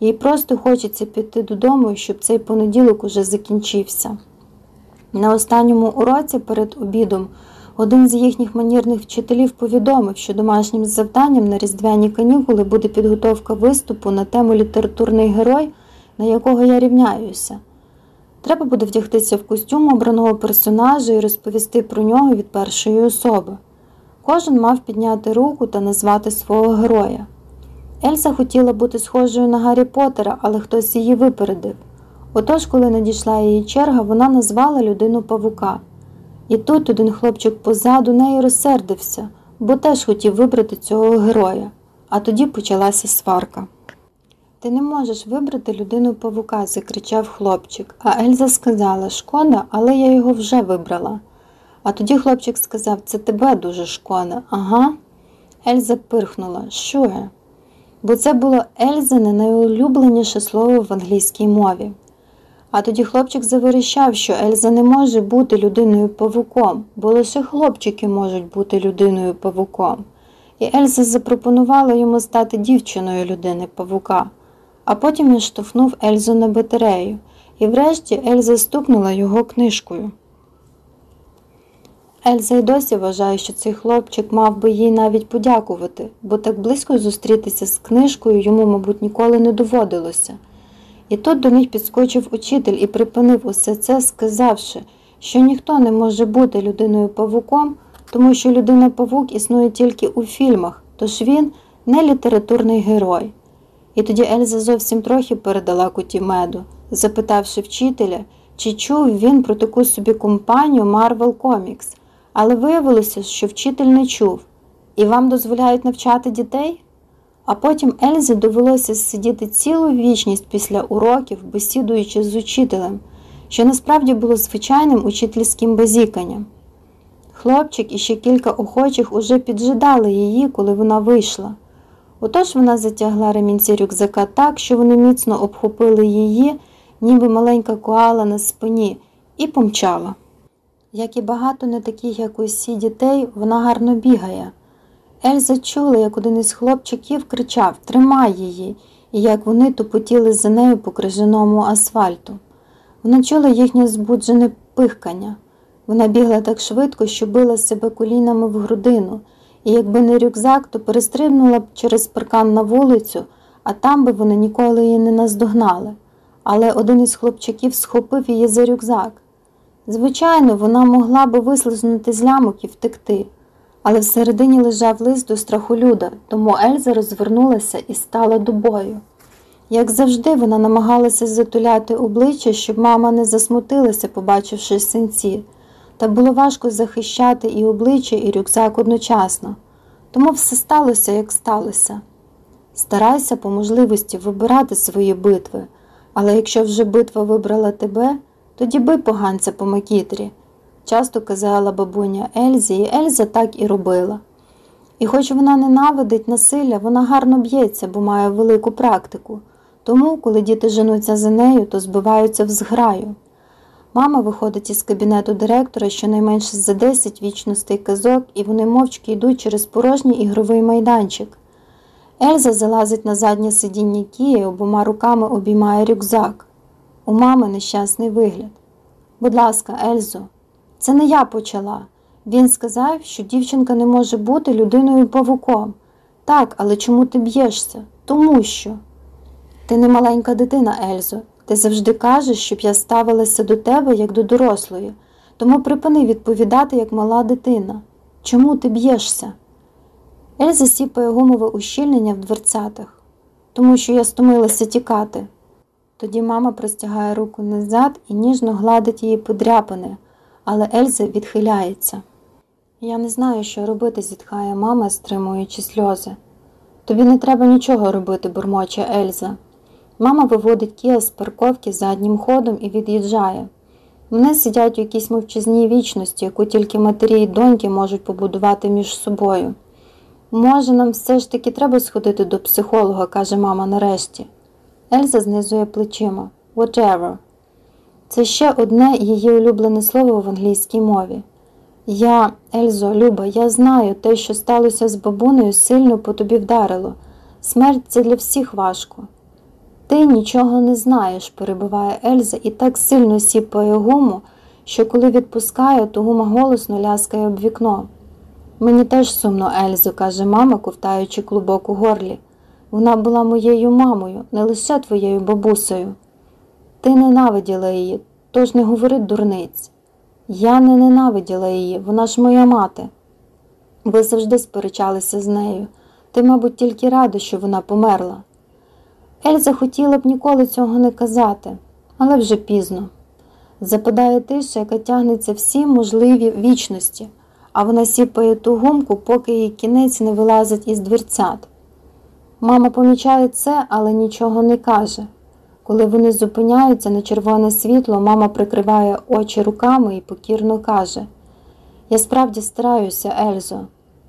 Їй просто хочеться піти додому, щоб цей понеділок уже закінчився. На останньому уроці перед обідом один з їхніх манірних вчителів повідомив, що домашнім завданням на різдвяні канікули буде підготовка виступу на тему літературний герой, на якого я рівняюся. Треба буде вдягтися в костюм обраного персонажа і розповісти про нього від першої особи. Кожен мав підняти руку та назвати свого героя. Ельза хотіла бути схожою на Гаррі Поттера, але хтось її випередив. Отож, коли надійшла її черга, вона назвала людину павука. І тут один хлопчик позаду неї розсердився, бо теж хотів вибрати цього героя. А тоді почалася сварка. Ти не можеш вибрати людину павука, закричав хлопчик, а Ельза сказала Шкода, але я його вже вибрала. А тоді хлопчик сказав Це тебе дуже шкода. Ага. Ельза пирхнула. Що я? Бо це було Ельзине найулюбленіше слово в англійській мові. А тоді хлопчик заверещав, що Ельза не може бути людиною павуком, бо лише хлопчики можуть бути людиною павуком. І Ельза запропонувала йому стати дівчиною людини павука, а потім він штовхнув Ельзу на батарею, і врешті Ельза стукнула його книжкою. Ельза й досі вважає, що цей хлопчик мав би їй навіть подякувати, бо так близько зустрітися з книжкою йому, мабуть, ніколи не доводилося. І тут до них підскочив учитель і припинив усе це, сказавши, що ніхто не може бути людиною павуком, тому що людина павук існує тільки у фільмах, тож він не літературний герой. І тоді Ельза зовсім трохи передала куті меду, запитавши вчителя, чи чув він про таку собі компанію Marvel Comics, але виявилося, що вчитель не чув, і вам дозволяють навчати дітей? А потім Ельзі довелося сидіти цілу вічність після уроків, бесідуючи з учителем, що насправді було звичайним учительським базіканням. Хлопчик і ще кілька охочих уже піджидали її, коли вона вийшла. Отож вона затягла ремінці рюкзака так, що вони міцно обхопили її, ніби маленька коала на спині, і помчала. Як і багато не таких, як усі дітей, вона гарно бігає. Ельза чула, як один із хлопчиків кричав Тримай її, і як вони тупотіли за нею по крижаному асфальту. Вона чула їхнє збуджене пихкання. Вона бігла так швидко, що била себе колінами в грудину, і якби не рюкзак, то перестрибнула б через паркан на вулицю, а там би вони ніколи її не наздогнали. Але один із хлопчиків схопив її за рюкзак. Звичайно, вона могла би вислизнути з лямок і втекти але всередині лежав лист до страхолюда, тому Ельза розвернулася і стала до бою. Як завжди, вона намагалася затуляти обличчя, щоб мама не засмутилася, побачивши синці, та було важко захищати і обличчя, і рюкзак одночасно. Тому все сталося, як сталося. Старайся по можливості вибирати свої битви, але якщо вже битва вибрала тебе, тоді бий поганця по макітрі часто казала бабуня Ельзі, і Ельза так і робила. І хоч вона ненавидить насилля, вона гарно б'ється, бо має велику практику. Тому, коли діти женуться за нею, то збиваються в зграю. Мама виходить із кабінету директора щонайменше за 10 вічностей казок, і вони мовчки йдуть через порожній ігровий майданчик. Ельза залазить на заднє сидіння Кії, обома руками обіймає рюкзак. У мами нещасний вигляд. Будь ласка, Ельзо, це не я почала. Він сказав, що дівчинка не може бути людиною павуком. Так, але чому ти б'єшся? Тому що. Ти не маленька дитина, Ельзо. Ти завжди кажеш, щоб я ставилася до тебе як до дорослої, тому припини відповідати, як мала дитина. Чому ти б'єшся? Ельза сіпає гумове ущільнення в дверцятах, тому що я стомилася тікати. Тоді мама простягає руку назад і ніжно гладить її подряпини але Ельза відхиляється. Я не знаю, що робити, зітхає мама, стримуючи сльози. Тобі не треба нічого робити, бурмоче Ельза. Мама виводить Кія з парковки заднім ходом і від'їжджає. Вони сидять у якійсь мовчазній вічності, яку тільки матері і доньки можуть побудувати між собою. Може, нам все ж таки треба сходити до психолога, каже мама нарешті. Ельза знизує плечима. Whatever. Це ще одне її улюблене слово в англійській мові. Я, Ельзо, Люба, я знаю, те, що сталося з бабунею, сильно по тобі вдарило. Смерть це для всіх важко. Ти нічого не знаєш, перебиває Ельза і так сильно сіпає гуму, що коли відпускає, то гума голосно ляскає об вікно. Мені теж сумно, Ельзо, каже мама, ковтаючи клубок у горлі. Вона була моєю мамою, не лише твоєю бабусею. Ти ненавиділа її, тож не говори дурниць. Я не ненавиділа її, вона ж моя мати. Ви завжди сперечалися з нею. Ти, мабуть, тільки рада, що вона померла. Ельза хотіла б ніколи цього не казати, але вже пізно. Западає тиша, яка тягнеться всі можливі вічності, а вона сіпає ту гумку, поки її кінець не вилазить із дверцят. Мама помічає це, але нічого не каже. Коли вони зупиняються на червоне світло, мама прикриває очі руками і покірно каже: Я справді стараюся, Ельзо,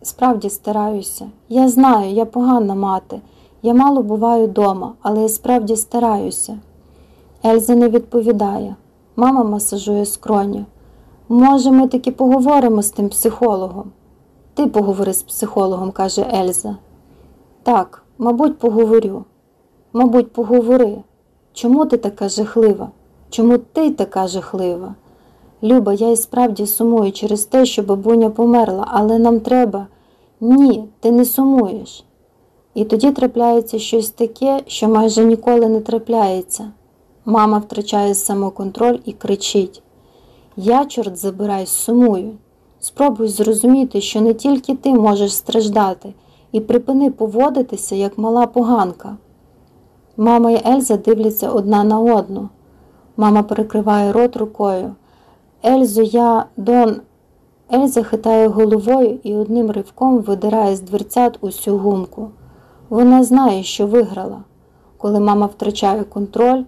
справді стараюся. Я знаю, я погана мати. Я мало буваю дома, але я справді стараюся. Ельза не відповідає. Мама масажує скроню. Може, ми таки поговоримо з тим психологом? Ти поговори з психологом, каже Ельза. Так, мабуть, поговорю. Мабуть, поговори. Чому ти така жахлива? Чому ти така жахлива? Люба, я і справді сумую через те, що бабуня померла, але нам треба. Ні, ти не сумуєш. І тоді трапляється щось таке, що майже ніколи не трапляється. Мама втрачає самоконтроль і кричить: Я, чорт забирай, сумую. Спробуй зрозуміти, що не тільки ти можеш страждати, і припини поводитися, як мала поганка. Мама і Ельза дивляться одна на одну. Мама перекриває рот рукою. Ельзо, я Дон. Ельза хитає головою і одним ривком видирає з дверцят усю гумку. Вона знає, що виграла. Коли мама втрачає контроль,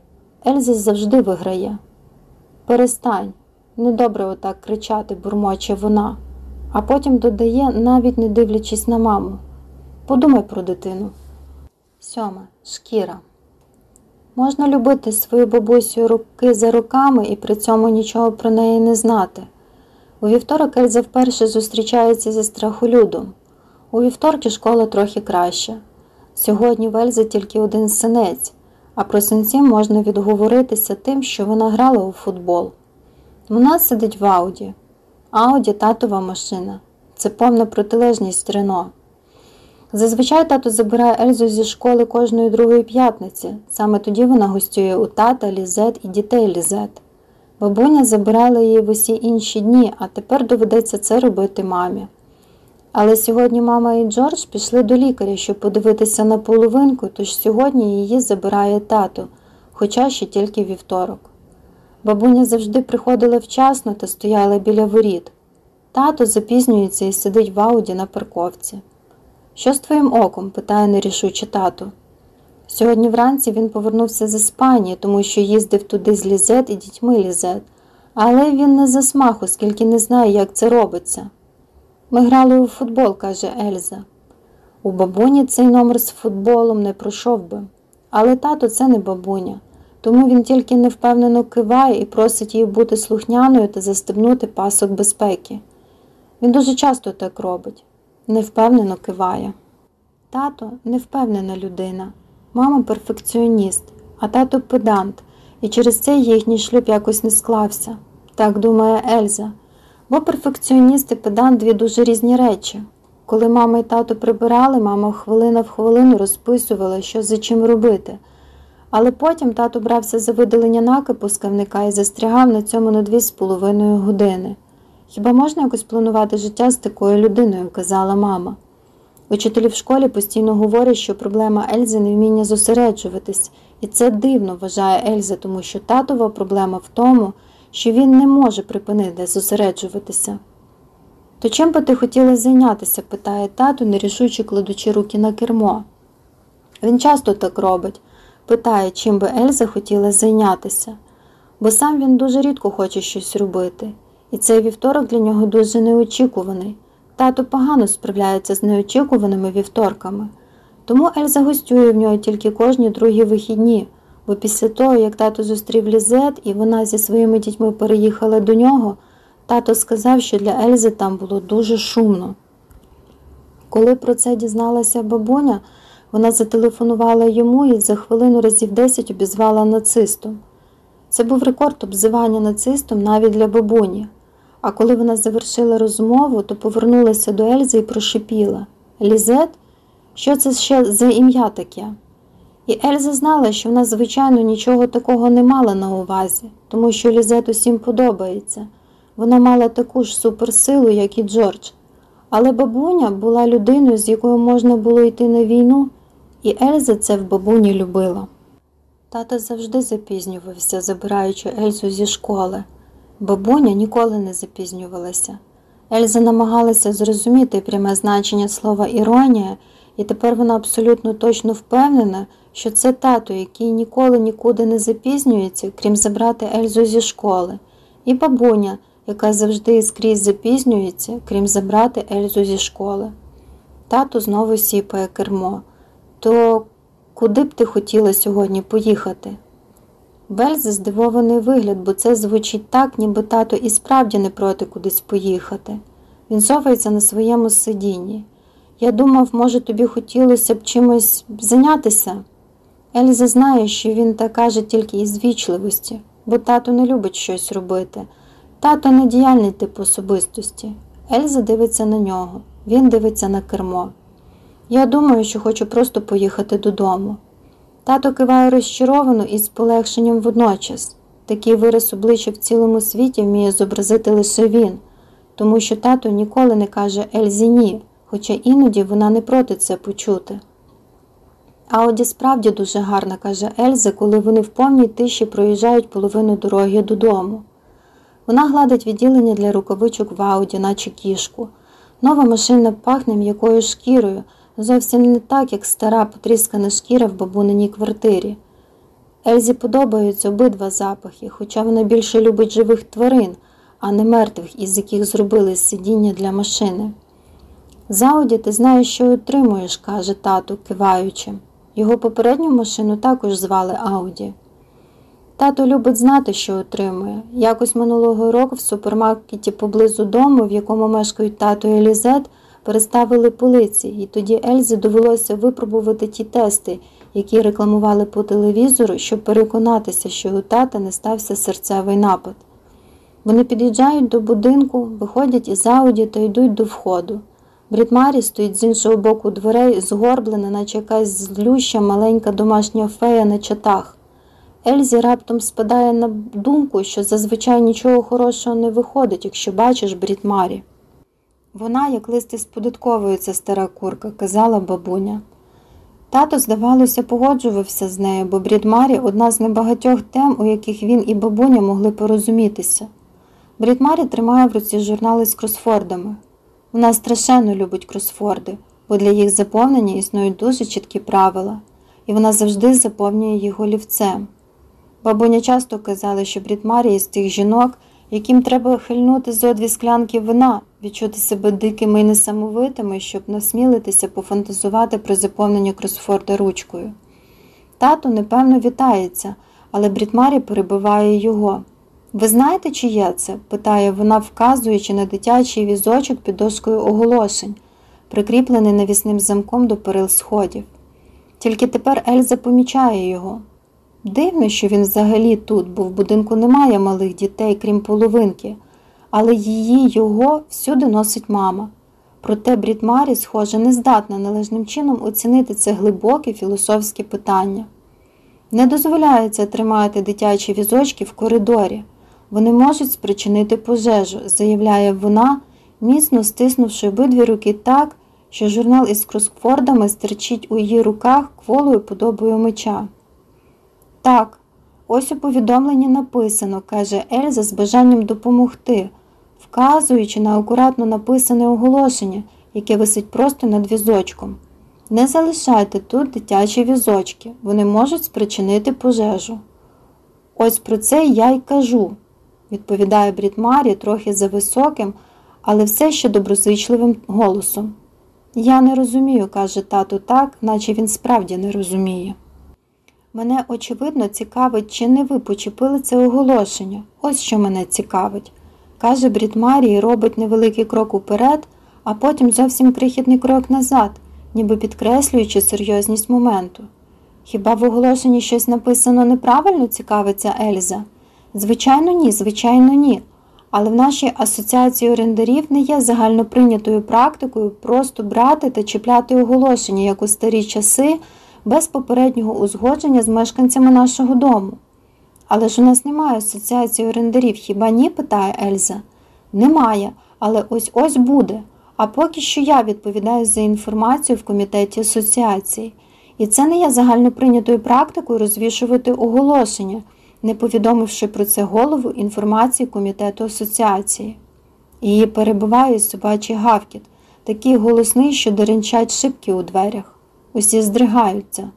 Ельза завжди виграє. Перестань, недобре отак кричати, бурмоче вона, а потім додає, навіть не дивлячись на маму. Подумай про дитину. Сьоме. Шкіра. Можна любити свою бабусю руки за руками і при цьому нічого про неї не знати. У вівторок Ельза вперше зустрічається зі страхолюдом. У вівторки школа трохи краща. Сьогодні в Ельзи тільки один синець, а про синців можна відговоритися тим, що вона грала у футбол. Вона сидить в Ауді. Ауді татова машина. Це повна протилежність Рено. Зазвичай тато забирає Ельзу зі школи кожної другої п'ятниці. Саме тоді вона гостює у тата, лізет і дітей лізет. Бабуня забирала її в усі інші дні, а тепер доведеться це робити мамі. Але сьогодні мама і Джордж пішли до лікаря, щоб подивитися на половинку, тож сьогодні її забирає тато, хоча ще тільки вівторок. Бабуня завжди приходила вчасно та стояла біля воріт. Тато запізнюється і сидить в ауді на парковці. Що з твоїм оком? питає нерішуче тато. Сьогодні вранці він повернувся з Іспанії, тому що їздив туди з Лізет і дітьми Лізет, але він не засмах, оскільки не знає, як це робиться. Ми грали у футбол, каже Ельза. У бабуні цей номер з футболом не пройшов би, але тато це не бабуня, тому він тільки невпевнено киває і просить її бути слухняною та застебнути пасок безпеки. Він дуже часто так робить, невпевнено киває. Тато невпевнена людина, мама перфекціоніст, а тато педант, і через це їхній шлюб якось не склався. Так думає Ельза. Бо перфекціоніст і педант дві дуже різні речі. Коли мама і тато прибирали, мама хвилина в хвилину розписувала, що за чим робити. Але потім тато брався за видалення накипу з кавника і застрягав на цьому на дві з половиною години. Хіба можна якось планувати життя з такою людиною, казала мама. Учителі в школі постійно говорять, що проблема Ельзи не вміння зосереджуватись, і це дивно вважає Ельза, тому що татова проблема в тому, що він не може припинити зосереджуватися. То чим би ти хотіла зайнятися? питає тато, нерішуче кладучи руки на кермо. Він часто так робить, питає, чим би Ельза хотіла зайнятися, бо сам він дуже рідко хоче щось робити, і цей вівторок для нього дуже неочікуваний. Тато погано справляється з неочікуваними вівторками, тому Ельза гостює в нього тільки кожні другі вихідні бо після того, як тато зустрів Лізет і вона зі своїми дітьми переїхала до нього, тато сказав, що для Ельзи там було дуже шумно. Коли про це дізналася бабуня, Вона зателефонувала йому і за хвилину разів десять обізвала нацистом. Це був рекорд обзивання нацистом навіть для бабуні. А коли вона завершила розмову, то повернулася до Ельзи і прошипіла Лізет? Що це ще за ім'я таке? І Ельза знала, що вона, звичайно, нічого такого не мала на увазі, тому що Лізет усім подобається. Вона мала таку ж суперсилу, як і Джордж. Але бабуня була людиною, з якою можна було йти на війну, і Ельза це в бабуні любила. Тато завжди запізнювався, забираючи Ельзу зі школи. Бабуня ніколи не запізнювалася. Ельза намагалася зрозуміти пряме значення слова іронія, і тепер вона абсолютно точно впевнена, що це тато, який ніколи нікуди не запізнюється, крім забрати Ельзу зі школи, і бабуня, яка завжди і скрізь запізнюється, крім забрати Ельзу зі школи. Тато знову сіпає кермо. То куди б ти хотіла сьогодні поїхати? Бельзи здивований вигляд, бо це звучить так, ніби тато і справді не проти кудись поїхати. Він совається на своєму сидінні. Я думав, може, тобі хотілося б чимось зайнятися. Ельза знає, що він так каже тільки із вічливості, бо тато не любить щось робити. Тато не діяльний тип особистості. Ельза дивиться на нього, він дивиться на кермо. Я думаю, що хочу просто поїхати додому. Тато киває розчаровано і з полегшенням водночас. Такий вираз обличчя в цілому світі вміє зобразити лише він, тому що тато ніколи не каже Ельзі ні, хоча іноді вона не проти це почути. Ауді справді дуже гарна, каже Ельза, коли вони в повній тиші проїжджають половину дороги додому. Вона гладить відділення для рукавичок в Ауді, наче кішку. Нова машина пахне м'якою шкірою, зовсім не так, як стара потріскана шкіра в бабуниній квартирі. Ельзі подобаються обидва запахи, хоча вона більше любить живих тварин, а не мертвих, із яких зробили сидіння для машини. З Ауді ти знаєш, що отримуєш, каже тату, киваючи. Його попередню машину також звали Ауді. Тато любить знати, що отримує. Якось минулого року в супермаркеті поблизу дому, в якому мешкають тато і Лізет, переставили полиці, і тоді Ельзі довелося випробувати ті тести, які рекламували по телевізору, щоб переконатися, що у тата не стався серцевий напад. Вони під'їжджають до будинку, виходять із Ауді та йдуть до входу. Брітмарі стоїть з іншого боку дверей, згорблена, наче якась злюща маленька домашня фея на чатах. Ельзі раптом спадає на думку, що зазвичай нічого хорошого не виходить, якщо бачиш Брітмарі. Вона, як лист із податковою, ця стара курка, казала бабуня. Тато, здавалося, погоджувався з нею, бо Брідмарі одна з небагатьох тем, у яких він і бабуня могли порозумітися. Брідмарі тримає в руці журнали з кросфордами. Вона страшенно любить кросфорди, бо для їх заповнення існують дуже чіткі правила, і вона завжди заповнює їх олівцем. Бабуня часто казала, що Брідмарі із тих жінок, яким треба хильнути зо дві склянки вина, відчути себе дикими і несамовитими, щоб насмілитися пофантазувати про заповнення кросфорда ручкою. Тато, непевно, вітається, але Брідмарі перебиває його. Ви знаєте, чиє це? питає вона, вказуючи на дитячий візочок під доскою оголошень, прикріплений навісним замком до перил сходів. Тільки тепер Ельза помічає його. Дивно, що він взагалі тут, бо в будинку немає малих дітей, крім половинки, але її його всюди носить мама. Проте Брід схоже, не здатна належним чином оцінити це глибоке філософське питання. Не дозволяється тримати дитячі візочки в коридорі. Вони можуть спричинити пожежу, заявляє вона, міцно стиснувши обидві руки так, що журнал із кросфордами стирчить у її руках кволою подобою меча. Так, ось у повідомленні написано, каже Ельза з бажанням допомогти, вказуючи на акуратно написане оголошення, яке висить просто над візочком. Не залишайте тут дитячі візочки, вони можуть спричинити пожежу. Ось про це я й кажу, відповідає Брітмарі трохи за високим, але все ще доброзичливим голосом. Я не розумію, каже тато так, наче він справді не розуміє. Мене, очевидно, цікавить, чи не ви почепили це оголошення. Ось що мене цікавить. Каже Брід Марі і робить невеликий крок уперед, а потім зовсім крихітний крок назад, ніби підкреслюючи серйозність моменту. Хіба в оголошенні щось написано неправильно, цікавиться Ельза? Звичайно, ні, звичайно, ні. Але в нашій асоціації орендарів не є загальноприйнятою практикою просто брати та чіпляти оголошення, як у старі часи, без попереднього узгодження з мешканцями нашого дому. Але ж у нас немає асоціації орендарів, хіба ні? питає Ельза. Немає, але ось ось буде. А поки що я відповідаю за інформацію в комітеті асоціації. І це не є загальноприйнятою практикою розвішувати оголошення, не повідомивши про це голову інформації комітету асоціації. Її перебиває собачий гавкіт, такий голосний, що деренчать шибки у дверях. Усі здригаються.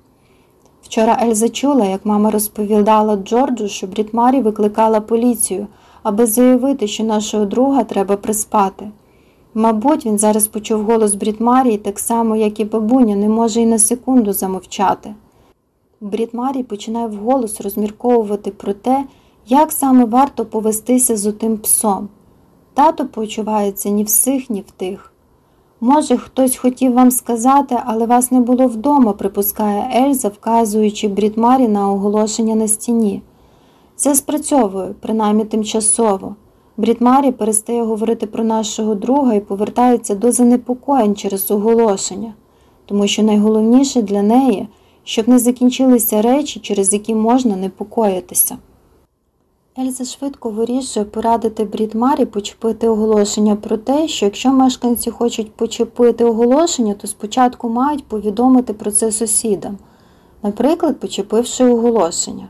Вчора Ельза чула, як мама розповідала Джорджу, що Брітмарі викликала поліцію, аби заявити, що нашого друга треба приспати. Мабуть, він зараз почув голос Брітмарії так само, як і бабуня, не може й на секунду замовчати. Брітмарій починає вголос розмірковувати про те, як саме варто повестися з отим псом. Тато почувається ні в сих, ні в тих. Може, хтось хотів вам сказати, але вас не було вдома, припускає Ельза, вказуючи Брітмарі на оголошення на стіні. Це спрацьовує, принаймні тимчасово. Брітмарі перестає говорити про нашого друга і повертається до занепокоєнь через оголошення, тому що найголовніше для неї, щоб не закінчилися речі, через які можна непокоїтися. Ельза швидко вирішує порадити Брітмарі почепити оголошення про те, що якщо мешканці хочуть почепити оголошення, то спочатку мають повідомити про це сусідам, наприклад, почепивши оголошення.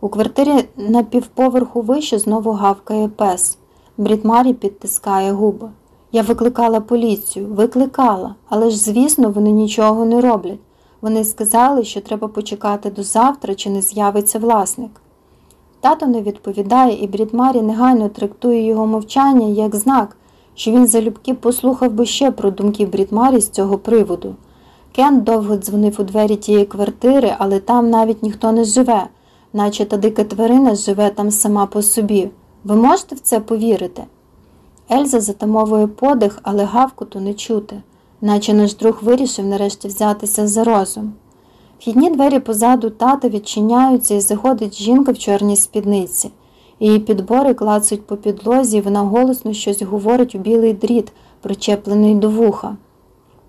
У квартирі на півповерху вище знову гавкає пес. Брітмарі підтискає губи. Я викликала поліцію, викликала, але ж, звісно, вони нічого не роблять. Вони сказали, що треба почекати до завтра, чи не з'явиться власник. Тато не відповідає, і Брітмарі негайно трактує його мовчання як знак, що він залюбки послухав би ще про думки Брітмарі з цього приводу. Кен довго дзвонив у двері тієї квартири, але там навіть ніхто не живе, наче та дика тварина живе там сама по собі. Ви можете в це повірити? Ельза затамовує подих, але гавкуту не чути, наче наш друг вирішив нарешті взятися за розум. Вхідні двері позаду тата відчиняються і заходить жінка в чорній спідниці. Її підбори клацуть по підлозі, і вона голосно щось говорить у білий дріт, причеплений до вуха.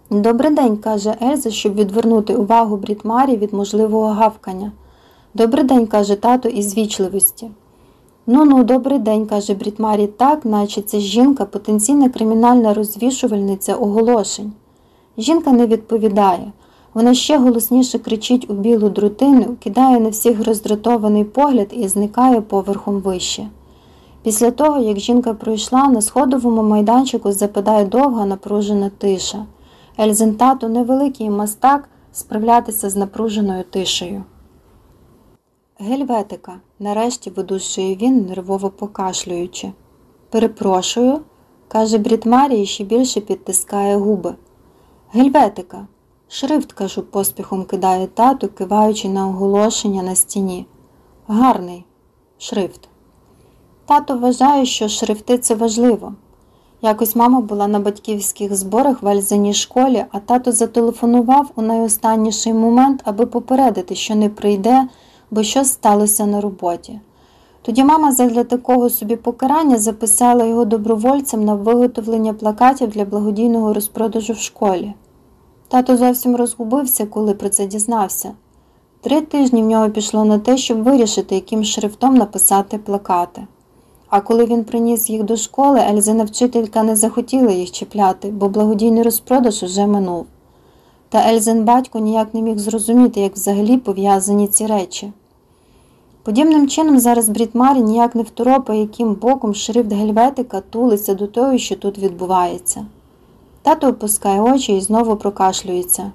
Добрий день, каже Ельза, щоб відвернути увагу Брітмарі від можливого гавкання. Добрий день, каже тато із вічливості. Ну ну, добрий день, каже Брітмарі, так, наче ця жінка потенційна кримінальна розвішувальниця оголошень. Жінка не відповідає. Вона ще голосніше кричить у білу друтину, кидає на всіх роздратований погляд і зникає поверхом вище. Після того, як жінка пройшла, на сходовому майданчику западає довга напружена тиша. Ельзен тато невеликий мастак справлятися з напруженою тишею. Гельветика, нарешті видушує він, нервово покашлюючи. Перепрошую, каже Брітмарі і ще більше підтискає губи. Гельветика. Шрифт, кажу, поспіхом кидає тату, киваючи на оголошення на стіні. Гарний шрифт. Тато вважає, що шрифти це важливо. Якось мама була на батьківських зборах в Альзаній школі, а тато зателефонував у найостанніший момент, аби попередити, що не прийде, бо щось сталося на роботі. Тоді мама задля такого собі покарання записала його добровольцем на виготовлення плакатів для благодійного розпродажу в школі. Тато зовсім розгубився, коли про це дізнався. Три тижні в нього пішло на те, щоб вирішити, яким шрифтом написати плакати. А коли він приніс їх до школи, Ельзина вчителька не захотіла їх чіпляти, бо благодійний розпродаж уже минув. Та Ельзин батько ніяк не міг зрозуміти, як взагалі пов'язані ці речі. Подібним чином, зараз Брітмарі ніяк не второпає, яким боком шрифт гельветика тулиться до того, що тут відбувається. Тато опускає очі і знову прокашлюється.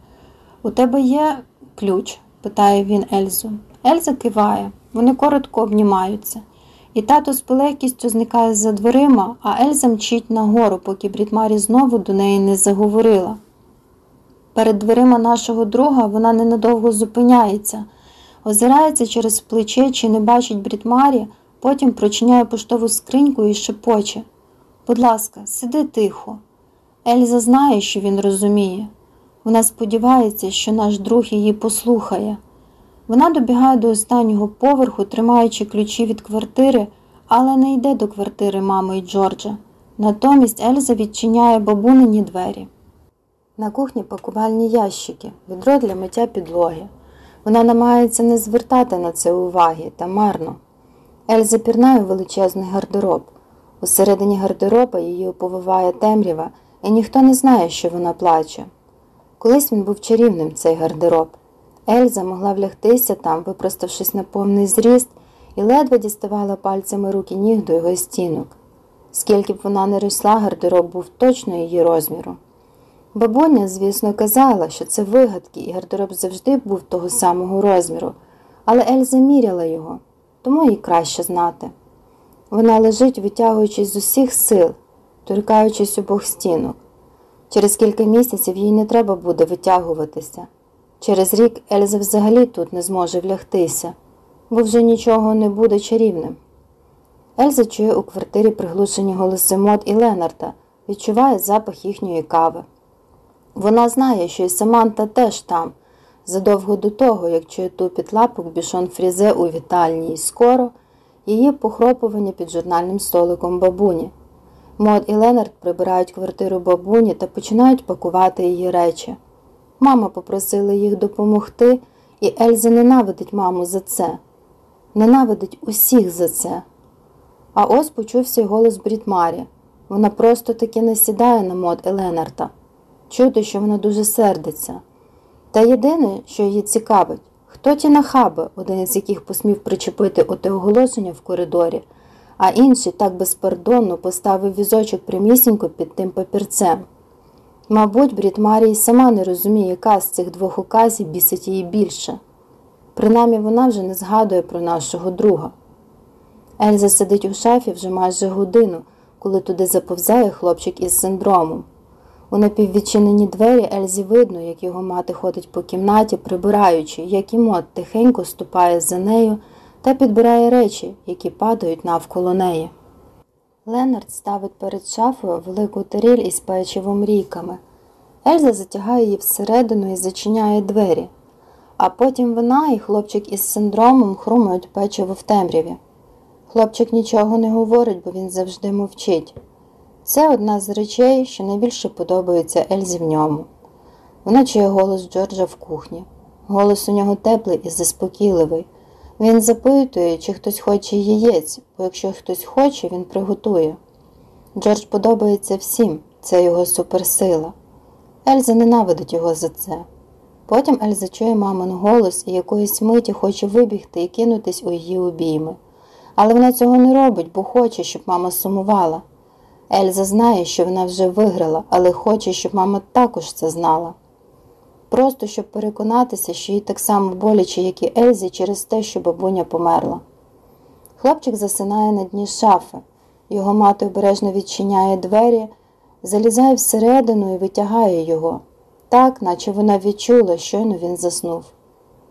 У тебе є ключ? питає він Ельзу. Ельза киває, вони коротко обнімаються. І тато з полегкістю зникає за дверима, а Ельза мчить нагору, поки Брітмарі знову до неї не заговорила. Перед дверима нашого друга вона ненадовго зупиняється, озирається через плече чи не бачить Брітмарі, потім прочиняє поштову скриньку і шепоче. Будь ласка, сиди тихо. Ельза знає, що він розуміє. Вона сподівається, що наш друг її послухає. Вона добігає до останнього поверху, тримаючи ключі від квартири, але не йде до квартири мами і Джорджа. Натомість Ельза відчиняє бабунині двері. На кухні пакувальні ящики, відро для миття підлоги. Вона намагається не звертати на це уваги та марно. Ельза пірнає величезний гардероб. Усередині гардероба її оповиває темрява, і ніхто не знає, що вона плаче. Колись він був чарівним, цей гардероб. Ельза могла влягтися там, випроставшись на повний зріст, і ледве діставала пальцями руки ніг до його стінок. Скільки б вона не росла, гардероб був точно її розміру. Бабуня, звісно, казала, що це вигадки, і гардероб завжди був того самого розміру, але Ельза міряла його, тому їй краще знати. Вона лежить, витягуючись з усіх сил, торкаючись обох стінок. Через кілька місяців їй не треба буде витягуватися. Через рік Ельза взагалі тут не зможе влягтися, бо вже нічого не буде чарівним. Ельза чує у квартирі приглушені голоси Мод і Ленарта, відчуває запах їхньої кави. Вона знає, що і Саманта теж там, задовго до того, як чує тупіт лапок бішон фрізе у вітальні, і скоро її похропування під журнальним столиком бабуні. Мод і Ленард прибирають квартиру бабуні та починають пакувати її речі. Мама попросила їх допомогти, і Ельза ненавидить маму за це, ненавидить усіх за це. А ось почувся голос Брітмарі. Вона просто таки насідає на мод Еленарта. Чути, що вона дуже сердиться. Та єдине, що її цікавить, хто ті нахаби, один із яких посмів причепити оте оголошення в коридорі, а інший так безпардонно поставив візочок прямісінько під тим папірцем. Мабуть, Брід Марії сама не розуміє, яка з цих двох указів бісить її більше. Принаймні вона вже не згадує про нашого друга. Ельза сидить у шафі вже майже годину, коли туди заповзає хлопчик із синдромом. У напіввідчинені двері Ельзі видно, як його мати ходить по кімнаті, прибираючи, як і мот тихенько ступає за нею та підбирає речі, які падають навколо неї. Ленард ставить перед шафою велику таріль із печивом ріками. Ельза затягає її всередину і зачиняє двері, а потім вона і хлопчик із синдромом хрумають печиво в темряві. Хлопчик нічого не говорить, бо він завжди мовчить. Це одна з речей, що найбільше подобається Ельзі в ньому. Вона чує голос Джорджа в кухні. Голос у нього теплий і заспокійливий. Він запитує, чи хтось хоче яєць, бо якщо хтось хоче, він приготує. Джордж подобається всім, це його суперсила. Ельза ненавидить його за це. Потім Ельза чує мамин голос і якоїсь миті хоче вибігти і кинутись у її обійми. Але вона цього не робить, бо хоче, щоб мама сумувала. Ельза знає, що вона вже виграла, але хоче, щоб мама також це знала. Просто щоб переконатися, що їй так само боляче, як і Ельзі, через те, що бабуня померла. Хлопчик засинає на дні шафи, його мати обережно відчиняє двері, залізає всередину і витягає його, так, наче вона відчула, щойно він заснув.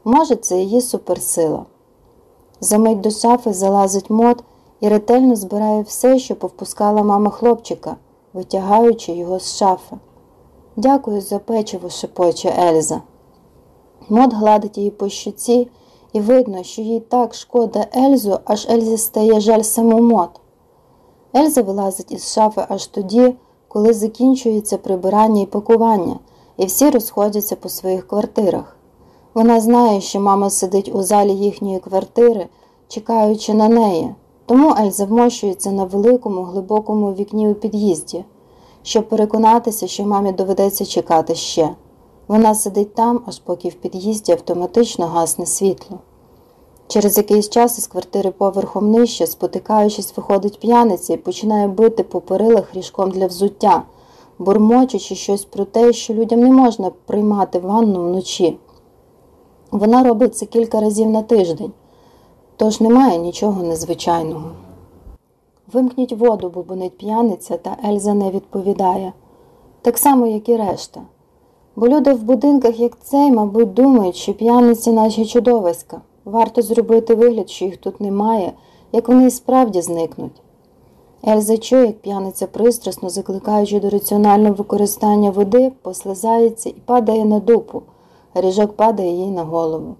Може, це її суперсила. За мить до шафи залазить Мод і ретельно збирає все, що повпускала мама хлопчика, витягаючи його з шафи. Дякую за печиво, шепоче Ельза. Мод гладить її по щоці, і видно, що їй так шкода Ельзу, аж Ельзі стає жаль саму Мод. Ельза вилазить із шафи аж тоді, коли закінчується прибирання і пакування, і всі розходяться по своїх квартирах. Вона знає, що мама сидить у залі їхньої квартири, чекаючи на неї, тому Ельза вмощується на великому, глибокому вікні у під'їзді, щоб переконатися, що мамі доведеться чекати ще. Вона сидить там, аж поки в під'їзді автоматично гасне світло. Через якийсь час із квартири поверхом нижче, спотикаючись, виходить п'яниця і починає бити по перилах ріжком для взуття, бурмочучи щось про те, що людям не можна приймати ванну вночі. Вона робить це кілька разів на тиждень, тож немає нічого незвичайного. Вимкніть воду, бубонить п'яниця, та Ельза не відповідає, так само, як і решта. Бо люди в будинках, як цей, мабуть, думають, що п'яниці наші чудовиська. Варто зробити вигляд, що їх тут немає, як вони і справді зникнуть. Ельза чує, як п'яниця пристрасно, закликаючи до раціонального використання води, послизається і падає на дупу, а ріжок падає їй на голову.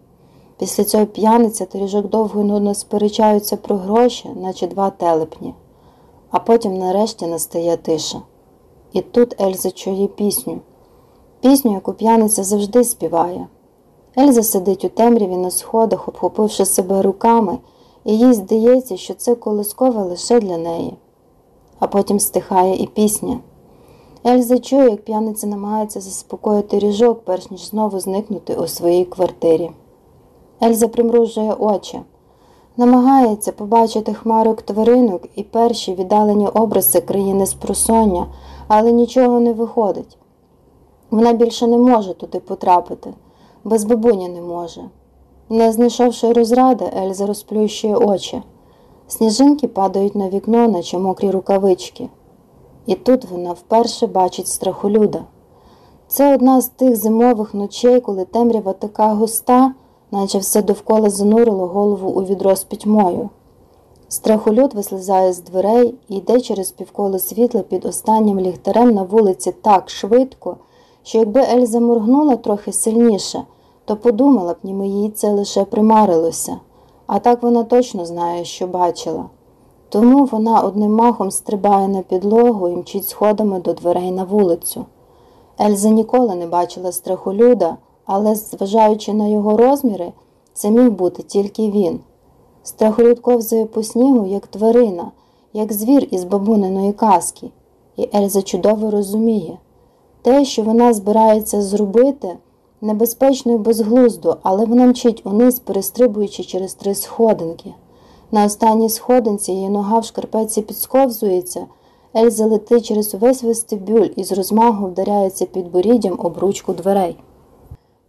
Після цього п'яниця та ріжок довго і нудно сперечаються про гроші, наче два телепні, а потім нарешті настає тиша. І тут Ельза чує пісню, пісню, яку п'яниця завжди співає. Ельза сидить у темряві на сходах, обхопивши себе руками, і їй здається, що це колискове лише для неї. А потім стихає і пісня. Ельза чує, як п'яниця намагається заспокоїти ріжок, перш ніж знову зникнути у своїй квартирі. Ельза примружує очі, намагається побачити хмарок тваринок і перші віддалені образи країни спросоння, але нічого не виходить. Вона більше не може туди потрапити, без бабуні не може. Не знайшовши розради, Ельза розплющує очі. Сніжинки падають на вікно, наче мокрі рукавички. І тут вона вперше бачить страхолюда. Це одна з тих зимових ночей, коли темрява така густа, наче все довкола занурило голову у відро з пітьмою. Страхолюд вислизає з дверей і йде через півколо світла під останнім ліхтарем на вулиці так швидко, що якби Ельза моргнула трохи сильніше, то подумала б, ніби їй це лише примарилося, а так вона точно знає, що бачила. Тому вона одним махом стрибає на підлогу і мчить сходами до дверей на вулицю. Ельза ніколи не бачила страхолюда, але, зважаючи на його розміри, це міг бути тільки він. Страхолюд ковзає по снігу, як тварина, як звір із бабуниної казки, і Ельза чудово розуміє те, що вона збирається зробити, небезпечно і безглуздо, але вона мчить униз, перестрибуючи через три сходинки. На останній сходинці її нога в шкарпеці підсковзується, Ельза летить через увесь вестибюль і з розмаху вдаряється під боріддям об ручку дверей.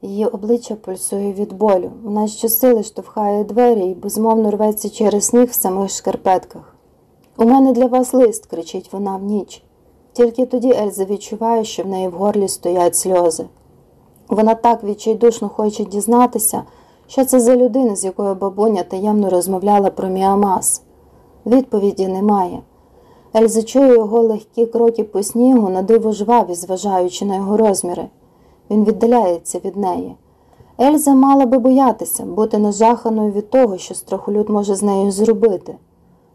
Її обличчя пульсує від болю. Вона щосили штовхає двері і безмовно рветься через сніг в самих шкарпетках. У мене для вас лист, кричить вона в ніч. Тільки тоді Ельза відчуває, що в неї в горлі стоять сльози. Вона так відчайдушно хоче дізнатися, що це за людина, з якою бабуня таємно розмовляла про Міамас. Відповіді немає. Ельза чує його легкі кроки по снігу, на диво жваві, зважаючи на його розміри. Він віддаляється від неї. Ельза мала би боятися, бути нажаханою від того, що страхолюд може з нею зробити.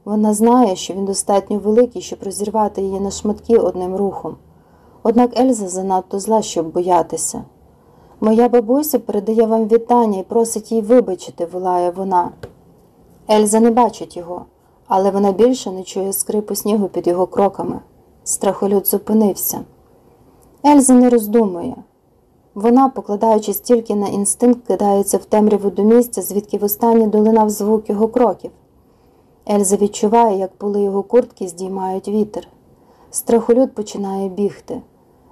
Вона знає, що він достатньо великий, щоб розірвати її на шматки одним рухом. Однак Ельза занадто зла, щоб боятися. Моя бабуся передає вам вітання і просить їй вибачити, волає вона. Ельза не бачить його, але вона більше не чує скрипу снігу під його кроками. Страхолюд зупинився. Ельза не роздумує. Вона, покладаючись тільки на інстинкт, кидається в темряву до місця, звідки востаннє долинав звук його кроків. Ельза відчуває, як поли його куртки здіймають вітер. Страхолюд починає бігти.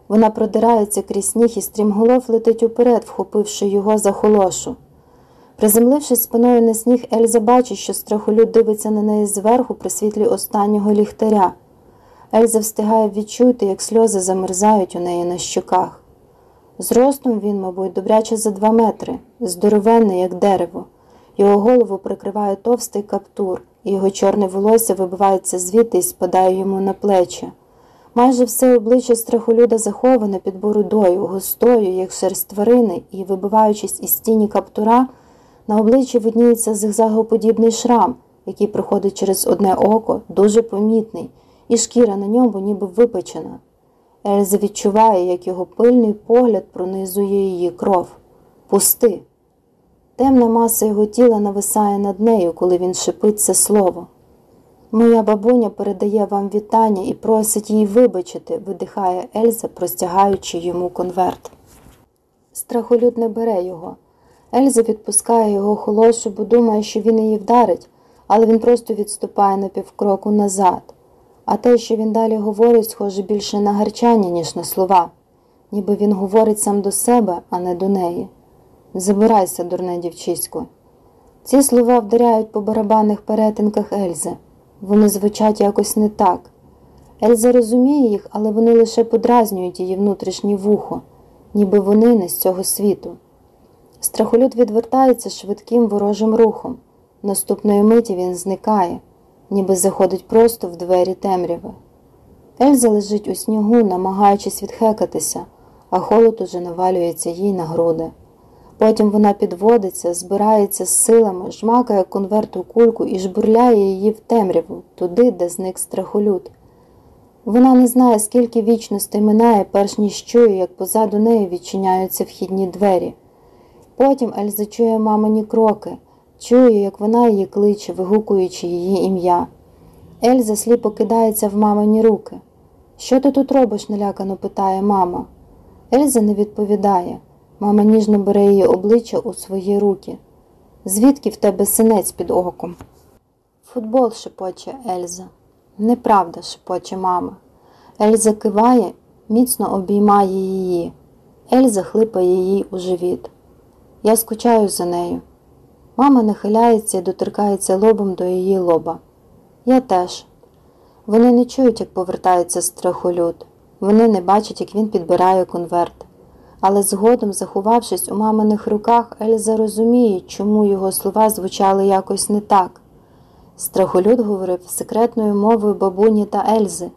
Вона продирається крізь сніг і стрімголов летить уперед, вхопивши його за холошу. Приземлившись спиною на сніг, Ельза бачить, що страхолюд дивиться на неї зверху при світлі останнього ліхтаря. Ельза встигає відчути, як сльози замерзають у неї на щоках. Зростом він, мабуть, добряче за два метри, здоровенний, як дерево. Його голову прикриває товстий каптур, і його чорне волосся вибивається звідти і спадає йому на плечі. Майже все обличчя страхолюда заховане під бородою, густою, як шерсть тварини, і, вибиваючись із тіні каптура, на обличчі видніється зигзагоподібний шрам, який проходить через одне око, дуже помітний, і шкіра на ньому ніби випечена. Ельза відчуває, як його пильний погляд пронизує її кров. Пусти. Темна маса його тіла нависає над нею, коли він шипить це слово. Моя бабуня передає вам вітання і просить їй вибачити, видихає Ельза, простягаючи йому конверт. Страхолюд не бере його. Ельза відпускає його холошу, бо думає, що він її вдарить, але він просто відступає на півкроку назад. А те, що він далі говорить, схоже більше на гарчання, ніж на слова, ніби він говорить сам до себе, а не до неї. Забирайся, дурне дівчисько. Ці слова вдаряють по барабанних перетинках Ельзи. Вони звучать якось не так. Ельза розуміє їх, але вони лише подразнюють її внутрішнє вухо, ніби вони не з цього світу. Страхолюд відвертається швидким ворожим рухом. Наступної миті він зникає. Ніби заходить просто в двері темряви. Ельза лежить у снігу, намагаючись відхекатися, а холод уже навалюється їй на груди. Потім вона підводиться, збирається з силами, жмакає конверт у кульку і жбурляє її в темряву, туди, де зник страхолюд. Вона не знає, скільки вічностей минає, перш ніж чує, як позаду неї відчиняються вхідні двері. Потім Ельза чує мамині кроки, чує, як вона її кличе, вигукуючи її ім'я. Ельза сліпо кидається в мамині руки. Що ти тут робиш? налякано питає мама. Ельза не відповідає. Мама ніжно бере її обличчя у свої руки. Звідки в тебе синець під оком? Футбол, шепоче Ельза. Неправда, шепоче мама. Ельза киває, міцно обіймає її. Ельза хлипає їй у живіт. Я скучаю за нею. Мама нахиляється і доторкається лобом до її лоба. Я теж. Вони не чують, як повертається страхолюд. Вони не бачать, як він підбирає конверт. Але згодом, заховавшись у маминих руках, Ельза розуміє, чому його слова звучали якось не так. Страхолюд говорив секретною мовою бабуні та Ельзи.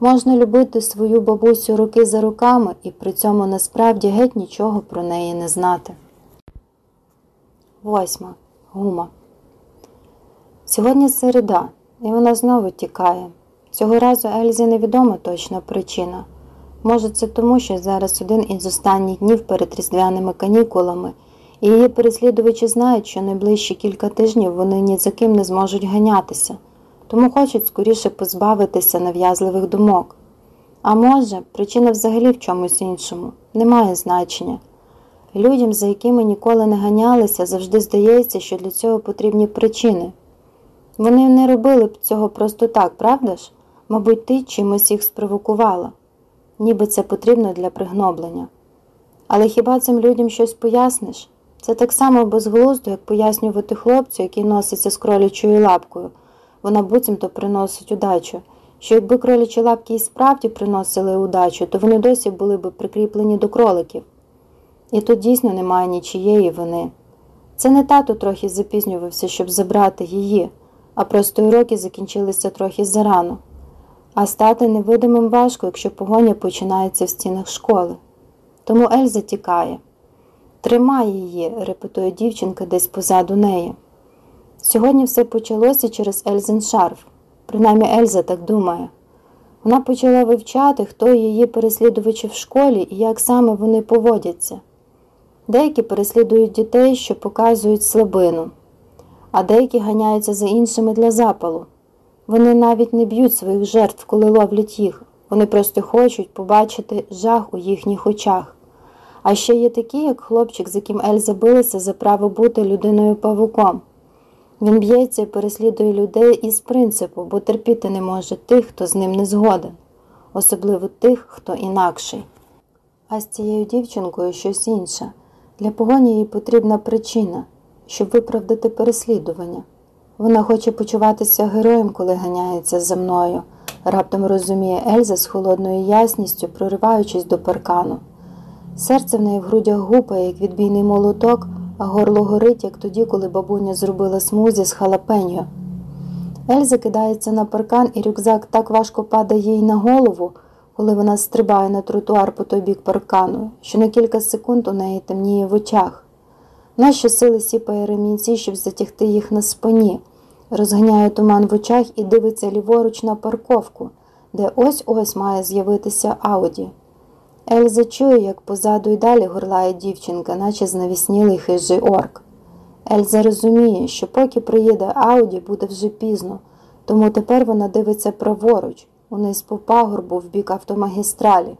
Можна любити свою бабусю руки за руками і при цьому насправді геть нічого про неї не знати. Восьма. Гума. Сьогодні середа, і вона знову тікає. Цього разу Ельзі невідома точна причина. Може, це тому, що зараз один із останніх днів перед різдвяними канікулами, і її переслідувачі знають, що найближчі кілька тижнів вони ні за ким не зможуть ганятися, тому хочуть скоріше позбавитися нав'язливих думок. А може, причина взагалі в чомусь іншому, немає значення. Людям, за якими ніколи не ганялися, завжди здається, що для цього потрібні причини. Вони не робили б цього просто так, правда ж? Мабуть, ти чимось їх спровокувала, ніби це потрібно для пригноблення. Але хіба цим людям щось поясниш? Це так само безглуздо, як пояснювати хлопцю, який носиться з кролячою лапкою. Вона буцімто приносить удачу. Що якби кролячі лапки і справді приносили удачу, то вони досі були б прикріплені до кроликів. І тут дійсно немає нічієї вини. Це не тато трохи запізнювався, щоб забрати її, а просто уроки закінчилися трохи зарано. А стати невидимим важко, якщо погоня починається в стінах школи. Тому Ельза тікає. Тримай її, репетує дівчинка десь позаду неї. Сьогодні все почалося через Ельзен шарф, принаймні Ельза так думає. Вона почала вивчати, хто її переслідувачі в школі і як саме вони поводяться. Деякі переслідують дітей, що показують слабину, а деякі ганяються за іншими для запалу. Вони навіть не б'ють своїх жертв, коли ловлять їх. Вони просто хочуть побачити жах у їхніх очах. А ще є такі, як хлопчик, з яким Ельза билася за право бути людиною павуком. Він б'ється і переслідує людей із принципу, бо терпіти не може тих, хто з ним не згоден, особливо тих, хто інакший. А з цією дівчинкою щось інше. Для погоні їй потрібна причина, щоб виправдати переслідування. Вона хоче почуватися героєм, коли ганяється за мною, раптом розуміє Ельза з холодною ясністю, прориваючись до паркану. Серце в неї в грудях гупає, як відбійний молоток, а горло горить, як тоді, коли бабуня зробила смузі з халапеньо. Ельза кидається на паркан, і рюкзак так важко падає їй на голову, коли вона стрибає на тротуар по той бік паркану, що на кілька секунд у неї темніє в очах. Вона щосили сіпає ремінці, щоб затягти їх на спині, розганяє туман в очах і дивиться ліворуч на парковку, де ось ось має з'явитися Ауді. Ельза чує, як позаду й далі горлає дівчинка, наче знавіснілий хижий орк. Ельза розуміє, що поки приїде Ауді, буде вже пізно, тому тепер вона дивиться праворуч, униз по пагорбу в бік автомагістралі.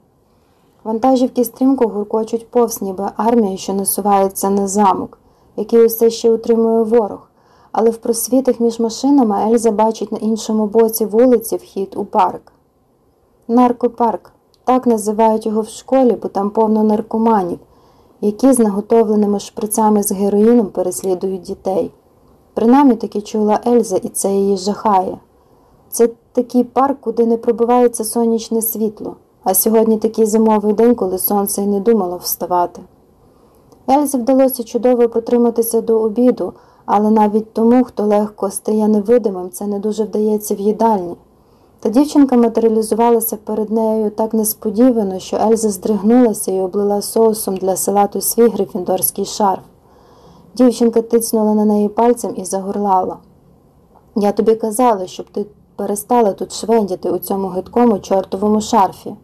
Вантажівки стрімко гуркочуть повз, ніби армія, що насувається на замок, який усе ще утримує ворог, але в просвітах між машинами Ельза бачить на іншому боці вулиці вхід у парк. Наркопарк. Так називають його в школі, бо там повно наркоманів, які з наготовленими шприцами з героїном переслідують дітей. Принаймні таки чула Ельза, і це її жахає. Це такий парк, куди не пробивається сонячне світло, а сьогодні такий зимовий день, коли сонце й не думало вставати. Ельзі вдалося чудово протриматися до обіду, але навіть тому, хто легко стає невидимим, це не дуже вдається в їдальні. Та дівчинка матеріалізувалася перед нею так несподівано, що Ельза здригнулася і облила соусом для салату свій грифіндорський шарф. Дівчинка тицнула на неї пальцем і загорлала. Я тобі казала, щоб ти перестала тут швендяти у цьому гидкому чортовому шарфі.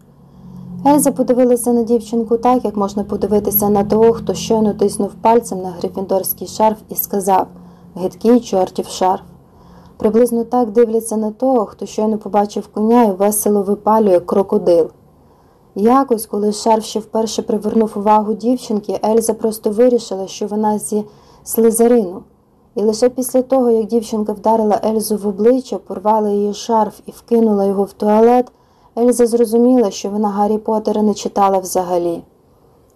Ельза подивилася на дівчинку так, як можна подивитися на того, хто щойно тиснув пальцем на грифіндорський шарф і сказав гидкий чортів шарф. Приблизно так дивляться на того, хто щойно побачив коня і весело випалює крокодил. Якось, коли шарф ще вперше привернув увагу дівчинки, Ельза просто вирішила, що вона зі слизарину. І лише після того, як дівчинка вдарила Ельзу в обличчя, порвала її шарф і вкинула його в туалет, Ельза зрозуміла, що вона Гаррі Поттера не читала взагалі.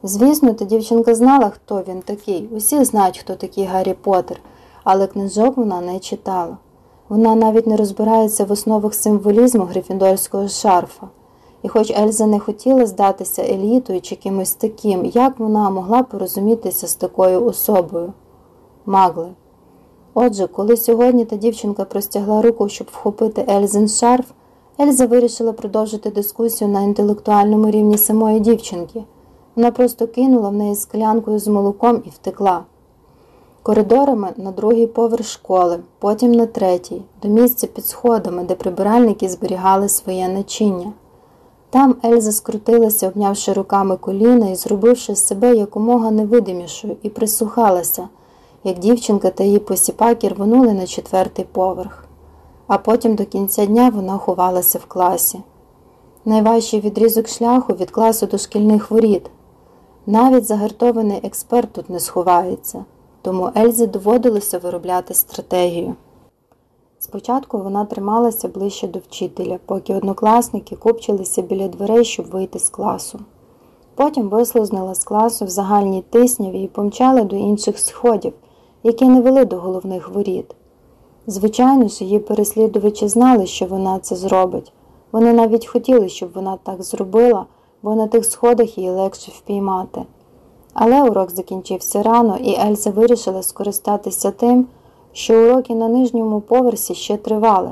Звісно, та дівчинка знала, хто він такий. Усі знають, хто такий Гаррі Поттер, але книжок вона не читала. Вона навіть не розбирається в основах символізму грифіндорського шарфа. І хоч Ельза не хотіла здатися елітою чи кимось таким, як вона могла порозумітися з такою особою? Магли. Отже, коли сьогодні та дівчинка простягла руку, щоб вхопити Ельзин шарф, Ельза вирішила продовжити дискусію на інтелектуальному рівні самої дівчинки. Вона просто кинула в неї склянкою з молоком і втекла. Коридорами на другий поверх школи, потім на третій, до місця під сходами, де прибиральники зберігали своє начиння. Там Ельза скрутилася, обнявши руками коліна і зробивши себе якомога невидимішою, і прислухалася, як дівчинка та її посіпаки рвонули на четвертий поверх. А потім до кінця дня вона ховалася в класі. Найважчий відрізок шляху від класу до шкільних воріт. Навіть загартований експерт тут не сховається тому Ельзі доводилося виробляти стратегію. Спочатку вона трималася ближче до вчителя, поки однокласники купчилися біля дверей, щоб вийти з класу. Потім вислузнила з класу в загальній тисняві і помчала до інших сходів, які не вели до головних воріт. Звичайно ж, її переслідувачі знали, що вона це зробить. Вони навіть хотіли, щоб вона так зробила, бо на тих сходах її легше впіймати. Але урок закінчився рано, і Ельза вирішила скористатися тим, що уроки на нижньому поверсі ще тривали.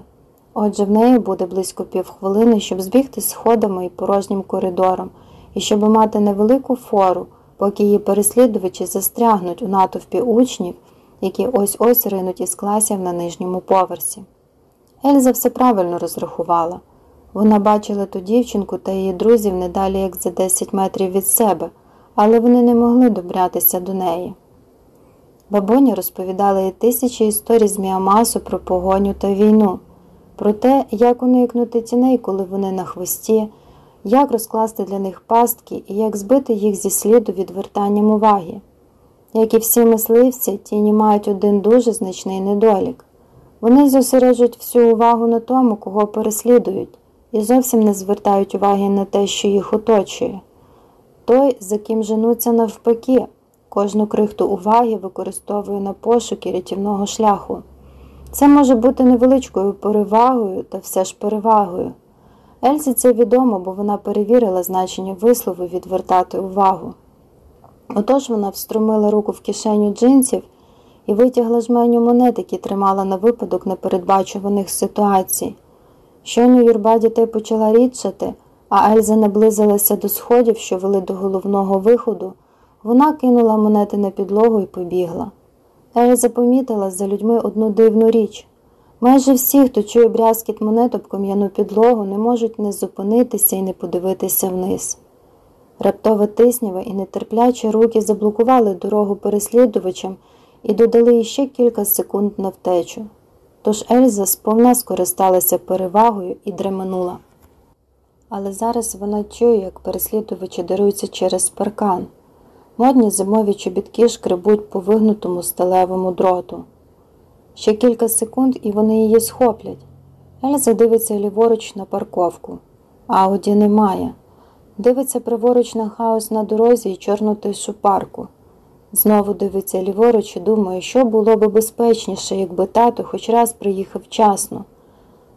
Отже, в неї буде близько півхвилини, щоб збігти сходами і порожнім коридором, і щоб мати невелику фору, поки її переслідувачі застрягнуть у натовпі учнів, які ось ось ринуть із класів на нижньому поверсі. Ельза все правильно розрахувала. Вона бачила ту дівчинку та її друзів не далі як за 10 метрів від себе але вони не могли добратися до неї. Бабуня розповідала їй тисячі історій з Міамасу про погоню та війну, про те, як уникнути тіней, коли вони на хвості, як розкласти для них пастки і як збити їх зі сліду відвертанням уваги. Як і всі мисливці, тіні мають один дуже значний недолік. Вони зосереджують всю увагу на тому, кого переслідують, і зовсім не звертають уваги на те, що їх оточує той, за ким женуться навпаки, кожну крихту уваги використовує на пошуки рятівного шляху. Це може бути невеличкою перевагою та все ж перевагою. Ельзі це відомо, бо вона перевірила значення вислову відвертати увагу. Отож вона встромила руку в кишеню джинсів і витягла жменю монет, які тримала на випадок непередбачуваних ситуацій. Щойно юрба дітей почала рідшати а Ельза наблизилася до сходів, що вели до головного виходу, вона кинула монети на підлогу і побігла. Ельза помітила за людьми одну дивну річ. Майже всі, хто чує брязкіт монет об кам'яну підлогу, не можуть не зупинитися і не подивитися вниз. Раптове тиснява і нетерплячі руки заблокували дорогу переслідувачам і додали іще кілька секунд на втечу. Тож Ельза сповна скористалася перевагою і дременула але зараз вона чує, як переслідувачі даруються через паркан. Модні зимові чобітки шкребуть по вигнутому сталевому дроту. Ще кілька секунд і вони її схоплять. Ельза дивиться ліворуч на парковку. Ауді немає. Дивиться праворуч на хаос на дорозі і чорну тишу парку. Знову дивиться ліворуч і думає, що було би безпечніше, якби тато хоч раз приїхав вчасно.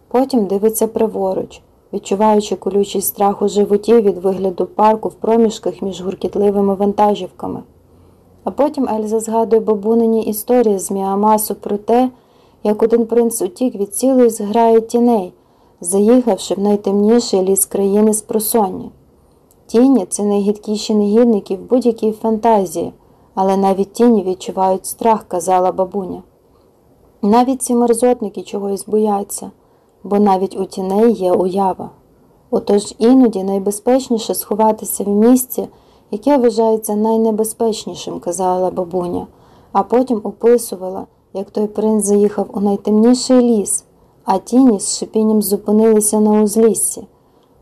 Потім дивиться праворуч відчуваючи колючий страх у животі від вигляду парку в проміжках між гуркітливими вантажівками. А потім Ельза згадує бабунині історії з Міамасу про те, як один принц утік від цілої зграї тіней, заїхавши в найтемніший ліс країни з просоння. Тіні це найгідкіші негідники в будь-якій фантазії, але навіть тіні відчувають страх, казала бабуня. Навіть ці мерзотники чогось бояться, бо навіть у тіней є уява. Отож іноді найбезпечніше сховатися в місці, яке вважається найнебезпечнішим, казала бабуня, а потім описувала, як той принц заїхав у найтемніший ліс, а тіні з шипінням зупинилися на узліссі.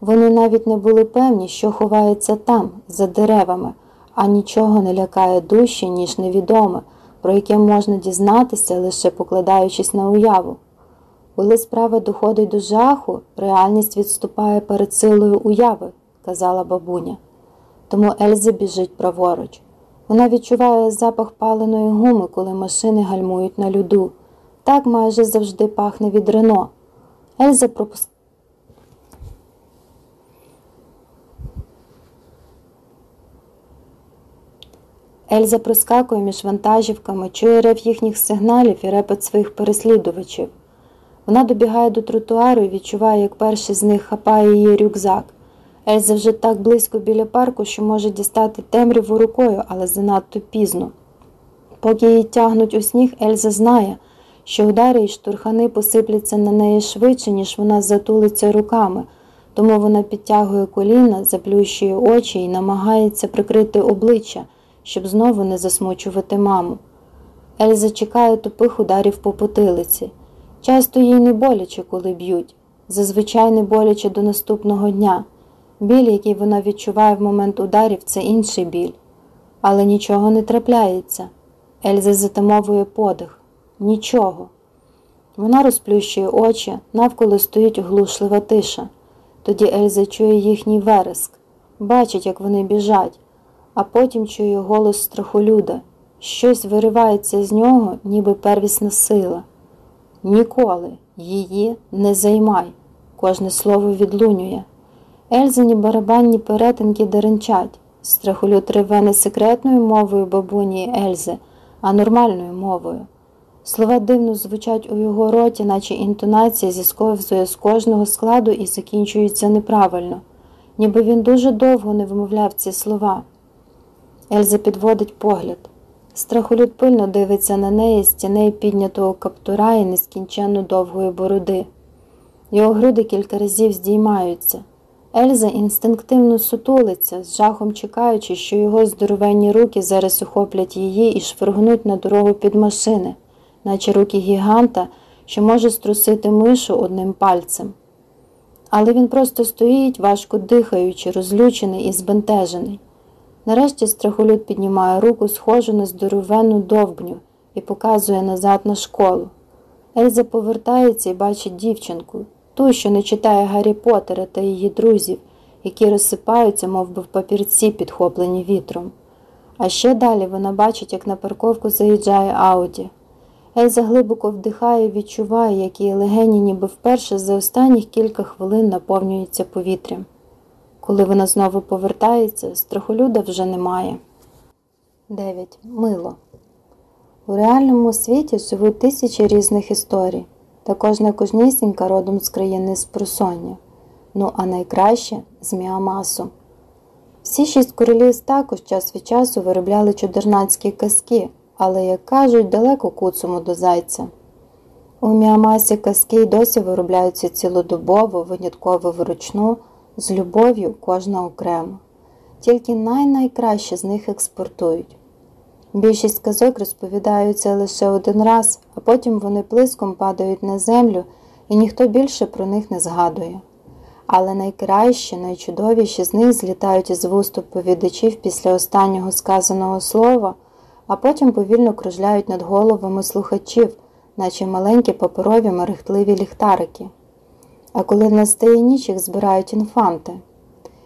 Вони навіть не були певні, що ховається там, за деревами, а нічого не лякає душі, ніж невідоме, про яке можна дізнатися, лише покладаючись на уяву. Коли справа доходить до жаху, реальність відступає перед силою уяви, казала бабуня. Тому Ельза біжить праворуч. Вона відчуває запах паленої гуми, коли машини гальмують на люду. Так майже завжди пахне від Рено. Ельза пропускає. Ельза проскакує між вантажівками, чує рев їхніх сигналів і репет своїх переслідувачів. Вона добігає до тротуару і відчуває, як перший з них хапає її рюкзак. Ельза вже так близько біля парку, що може дістати темряву рукою, але занадто пізно. Поки її тягнуть у сніг, Ельза знає, що удари і штурхани посипляться на неї швидше, ніж вона затулиться руками, тому вона підтягує коліна, заплющує очі і намагається прикрити обличчя, щоб знову не засмучувати маму. Ельза чекає тупих ударів по потилиці. Часто їй не боляче, коли б'ють, зазвичай не боляче до наступного дня. Біль, який вона відчуває в момент ударів, це інший біль. Але нічого не трапляється. Ельза затамовує подих. Нічого. Вона розплющує очі, навколо стоїть оглушлива тиша. Тоді Ельза чує їхній вереск, бачить, як вони біжать, а потім чує голос страхолюда. Щось виривається з нього, ніби первісна сила. Ніколи її не займай, кожне слово відлунює. Ельзині барабанні перетинки деренчать. Страхолюд реве не секретною мовою бабуні Ельзи, а нормальною мовою. Слова дивно звучать у його роті, наче інтонація зісковзує з кожного складу і закінчується неправильно, ніби він дуже довго не вимовляв ці слова. Ельза підводить погляд. Страхолюд пильно дивиться на неї з тіней піднятого каптура і нескінченно довгої бороди. Його груди кілька разів здіймаються. Ельза інстинктивно сутулиться, з жахом чекаючи, що його здоровенні руки зараз охоплять її і швиргнуть на дорогу під машини, наче руки гіганта, що може струсити мишу одним пальцем. Але він просто стоїть, важко дихаючи, розлючений і збентежений. Нарешті страхолюд піднімає руку, схожу на здоровенну довбню, і показує назад на школу. Ельза повертається і бачить дівчинку, ту, що не читає Гаррі Поттера та її друзів, які розсипаються, мов би в папірці, підхоплені вітром. А ще далі вона бачить, як на парковку заїжджає Ауді. Ельза глибоко вдихає і відчуває, як її легені ніби вперше за останніх кілька хвилин наповнюються повітрям. Коли вона знову повертається, страхолюда вже немає. 9. Мило. У реальному світі живуть тисячі різних історій, та кожна кожнісінька родом з країни Спросоння, ну а найкраще з Міамасу. Всі шість королів також час від часу виробляли чудернацькі казки, але, як кажуть, далеко куцому до зайця. У Міамасі казки й досі виробляються цілодобово, винятково вручну з любов'ю кожна окремо. Тільки най-найкраще з них експортують. Більшість казок розповідаються лише один раз, а потім вони плиском падають на землю, і ніхто більше про них не згадує. Але найкращі, найчудовіші з них злітають із вуст оповідачів після останнього сказаного слова, а потім повільно кружляють над головами слухачів, наче маленькі паперові мерехтливі ліхтарики. А коли настає ніч, їх збирають інфанти.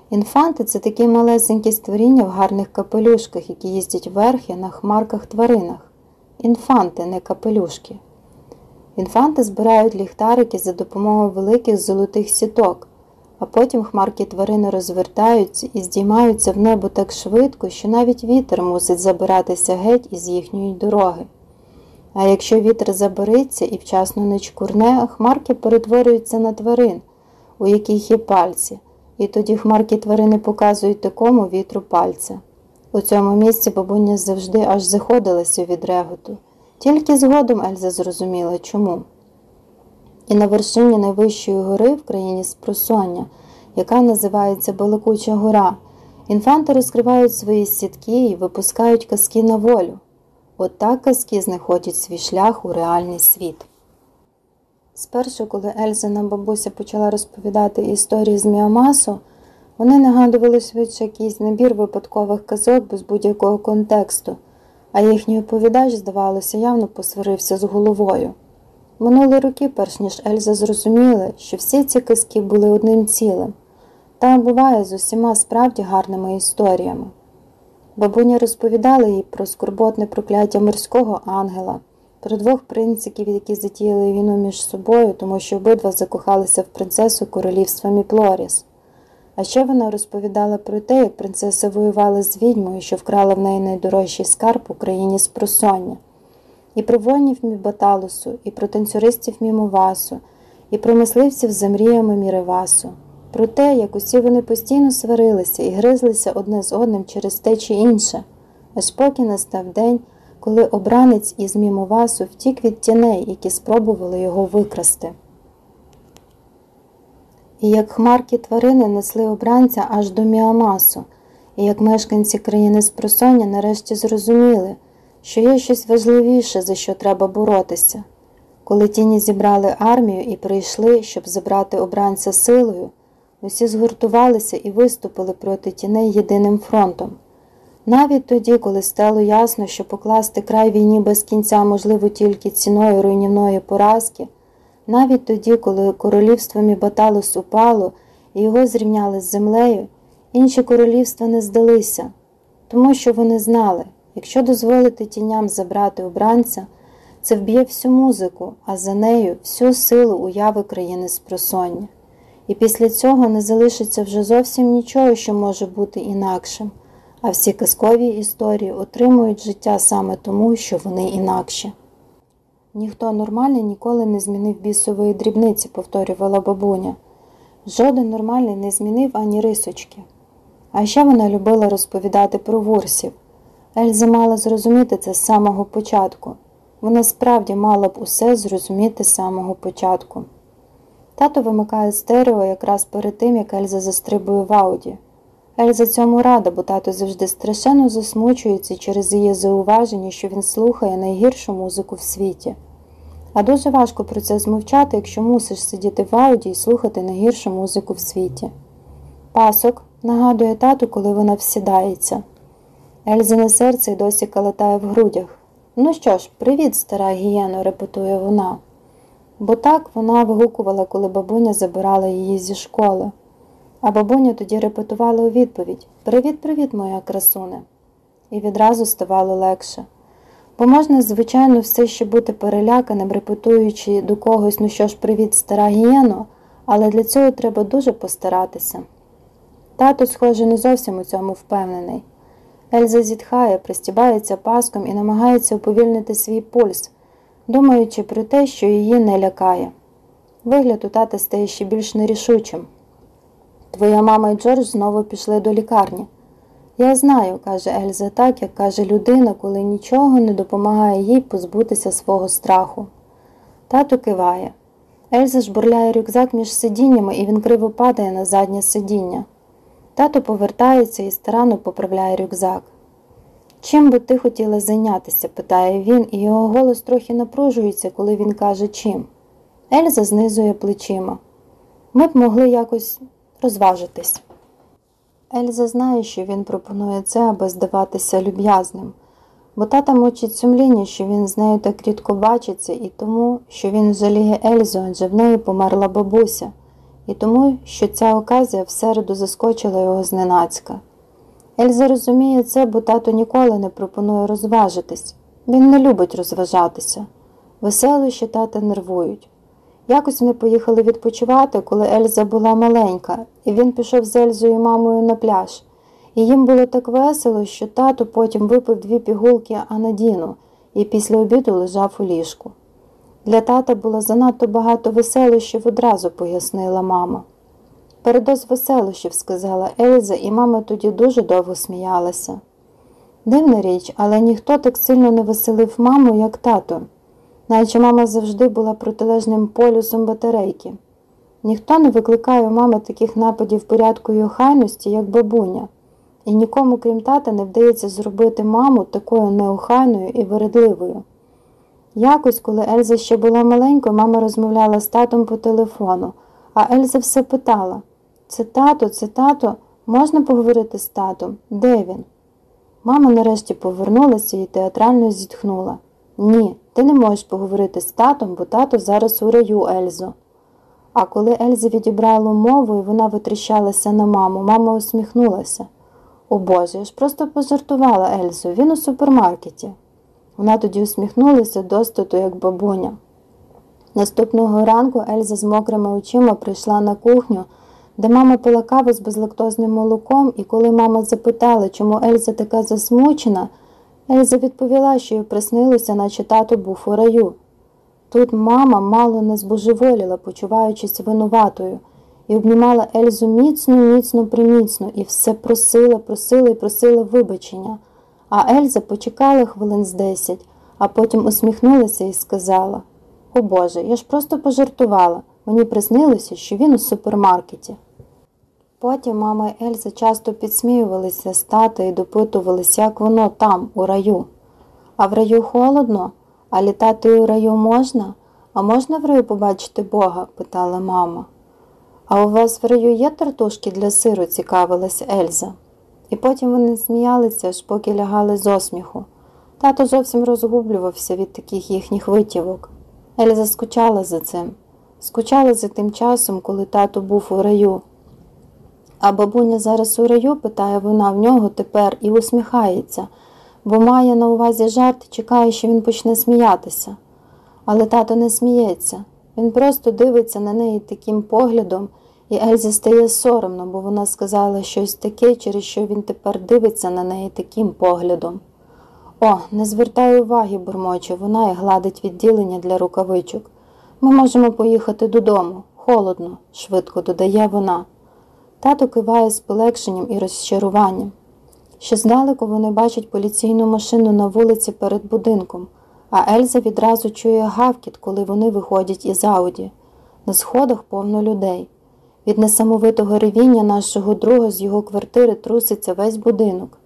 Інфанти це такі малесенькі створіння в гарних капелюшках, які їздять верхи на хмарках тваринах. Інфанти, не капелюшки. Інфанти збирають ліхтарики за допомогою великих золотих сіток, а потім хмарки тварини розвертаються і здіймаються в небо так швидко, що навіть вітер мусить забиратися геть із їхньої дороги. А якщо вітер забериться і вчасно не чкурне, хмарки перетворюються на тварин, у яких є пальці, і тоді хмарки тварини показують такому вітру пальця. У цьому місці бабуня завжди аж заходилася від реготу. Тільки згодом Ельза зрозуміла чому. І на вершині найвищої гори в країні Спросоння, яка називається Балакуча гора, інфанти розкривають свої сітки і випускають казки на волю. От казки знаходять свій шлях у реальний світ. Спершу, коли Ельзина бабуся почала розповідати історії з Міамасу, вони нагадували швидше якийсь набір випадкових казок без будь-якого контексту, а їхній оповідач, здавалося, явно посварився з головою. Минули роки, перш ніж Ельза зрозуміла, що всі ці казки були одним цілим, та буває з усіма справді гарними історіями. Бабуня розповідала їй про скорботне прокляття морського ангела, про двох принциків, які затіяли війну між собою, тому що обидва закохалися в принцесу королівства Міплоріс. А ще вона розповідала про те, як принцеса воювала з відьмою, що вкрала в неї найдорожчий скарб у країні спросоння, і про воїнів Мібаталусу, і про танцюристів Мімовасу, і про мисливців за мріями Міревасу, про те, як усі вони постійно сварилися і гризлися одне з одним через те чи інше, аж поки настав день, коли обранець із Мімовасу втік від тіней, які спробували його викрасти. І як хмарки тварини несли обранця аж до Міамасу, і як мешканці країни Спросоння нарешті зрозуміли, що є щось важливіше, за що треба боротися. Коли тіні зібрали армію і прийшли, щоб забрати обранця силою, усі згуртувалися і виступили проти тіней єдиним фронтом. Навіть тоді, коли стало ясно, що покласти край війні без кінця можливо тільки ціною руйнівної поразки. Навіть тоді, коли королівство Мібаталус упало і його зрівняли з землею, інші королівства не здалися, тому що вони знали, якщо дозволити тіням забрати обранця, це вб'є всю музику, а за нею всю силу уяви країни спросоння. І після цього не залишиться вже зовсім нічого, що може бути інакшим, а всі казкові історії отримують життя саме тому, що вони інакші. Ніхто нормальний ніколи не змінив бісової дрібниці, повторювала бабуня. Жоден нормальний не змінив ані рисочки. А ще вона любила розповідати про вурсів. Ельза мала зрозуміти це з самого початку. Вона справді мала б усе зрозуміти з самого початку. Тато вимикає стерео якраз перед тим, як Ельза застрибує в ауді. Ельза цьому рада, бо тато завжди страшенно засмучується через її зауваження, що він слухає найгіршу музику в світі. А дуже важко про це змовчати, якщо мусиш сидіти в ауді і слухати найгіршу музику в світі. Пасок нагадує тату, коли вона всідається. Ельзине серце й досі калатає в грудях. Ну що ж, привіт, стара гієно, репетує вона. Бо так вона вигукувала, коли бабуня забирала її зі школи. А бабуня тоді репетувала у відповідь Привіт, привіт, моя красуне. І відразу ставало легше. Бо можна, звичайно, все ще бути переляканим, репетуючи до когось, ну що ж, привіт, стара гієно, але для цього треба дуже постаратися. Тато, схоже, не зовсім у цьому впевнений. Ельза зітхає, пристібається паском і намагається уповільнити свій пульс, думаючи про те, що її не лякає. Вигляд у тата стає ще більш нерішучим. Твоя мама і Джордж знову пішли до лікарні. Я знаю, каже Ельза, так, як каже людина, коли нічого не допомагає їй позбутися свого страху. Тато киває. Ельза жбурляє рюкзак між сидіннями, і він криво падає на заднє сидіння. Тато повертається і старанно поправляє рюкзак. Чим би ти хотіла зайнятися? питає він, і його голос трохи напружується, коли він каже чим. Ельза знизує плечима. Ми б могли якось розважитись. Ельза знає, що він пропонує це, аби здаватися люб'язним, бо тата мучить сумління, що він з нею так рідко бачиться, і тому, що він жаліє Ельзу, адже в неї померла бабуся, і тому, що ця оказія всереду заскочила його зненацька. Ельза розуміє це, бо тато ніколи не пропонує розважитись. Він не любить розважатися. Веселощі тата нервують. Якось вони поїхали відпочивати, коли Ельза була маленька, і він пішов з Ельзою і мамою на пляж. І їм було так весело, що тато потім випив дві пігулки анадіну і після обіду лежав у ліжку. Для тата було занадто багато веселощів одразу, пояснила мама. Передоз веселощів, сказала Ельза, і мама тоді дуже довго сміялася. Дивна річ, але ніхто так сильно не веселив маму, як тато, наче мама завжди була протилежним полюсом батарейки. Ніхто не викликає у мами таких нападів порядку і охайності, як бабуня, і нікому, крім тата, не вдається зробити маму такою неохайною і вередливою. Якось, коли Ельза ще була маленькою, мама розмовляла з татом по телефону, а Ельза все питала це тато, це тато, можна поговорити з татом? Де він? Мама нарешті повернулася і театрально зітхнула. Ні, ти не можеш поговорити з татом, бо тато зараз у раю Ельзо. А коли Ельза відібрала мову і вона витріщалася на маму, мама усміхнулася. О Боже, я ж просто пожартувала Ельзу, він у супермаркеті. Вона тоді усміхнулася достату, як бабуня. Наступного ранку Ельза з мокрими очима прийшла на кухню, де мама пила каву з безлактозним молоком, і коли мама запитала, чому Ельза така засмучена, Ельза відповіла, що їй приснилося, наче тато був у раю. Тут мама мало не збожеволіла, почуваючись винуватою, і обнімала Ельзу міцно, міцно, приміцно, і все просила, просила і просила вибачення. А Ельза почекала хвилин з десять, а потім усміхнулася і сказала О Боже, я ж просто пожартувала. Мені приснилося, що він у супермаркеті. Потім мама і Ельза часто підсміювалися з тата і допитувалися, як воно там, у раю. А в раю холодно, а літати у раю можна? А можна в раю побачити Бога? питала мама. А у вас в раю є тартушки для сиру? цікавилась Ельза. І потім вони сміялися, аж поки лягали з осміху. Тато зовсім розгублювався від таких їхніх витівок. Ельза скучала за цим, скучала за тим часом, коли тато був у раю. А бабуня зараз у раю, питає вона в нього тепер і усміхається, бо має на увазі жарт чекає, що він почне сміятися. Але тато не сміється, він просто дивиться на неї таким поглядом, і Ельзі стає соромно, бо вона сказала щось таке, через що він тепер дивиться на неї таким поглядом. О, не звертай уваги, бурмоче, вона і гладить відділення для рукавичок. Ми можемо поїхати додому. Холодно, швидко додає вона. Тато киває з полегшенням і розчаруванням. Ще здалеку вони бачать поліційну машину на вулиці перед будинком, а Ельза відразу чує гавкіт, коли вони виходять із Ауді. На сходах повно людей. Від несамовитого ревіння нашого друга з його квартири труситься весь будинок.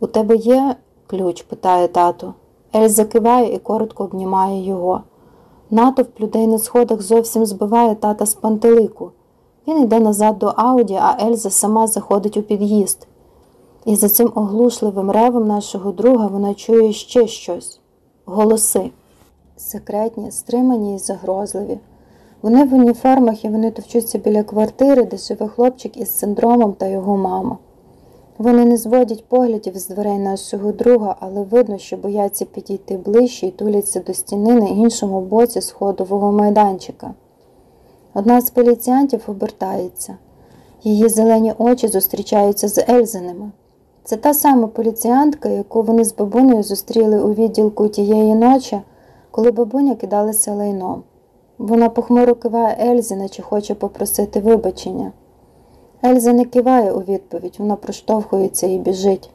У тебе є ключ? питає тато. Ельза киває і коротко обнімає його. Натовп людей на сходах зовсім збиває тата з пантелику. Він йде назад до Ауді, а Ельза сама заходить у під'їзд. І за цим оглушливим ревом нашого друга вона чує ще щось голоси. Секретні, стримані і загрозливі. Вони в уніформах і вони товчуться біля квартири, де живе хлопчик із синдромом та його мама. Вони не зводять поглядів з дверей нашого друга, але видно, що бояться підійти ближче і туляться до стіни на іншому боці сходового майданчика. Одна з поліціянтів обертається. Її зелені очі зустрічаються з Ельзиними. Це та сама поліціянтка, яку вони з бабунею зустріли у відділку тієї ночі, коли бабуня кидалася лайном. Вона похмуро киває Ельзі, наче хоче попросити вибачення. Ельза не киває у відповідь, вона проштовхується і біжить.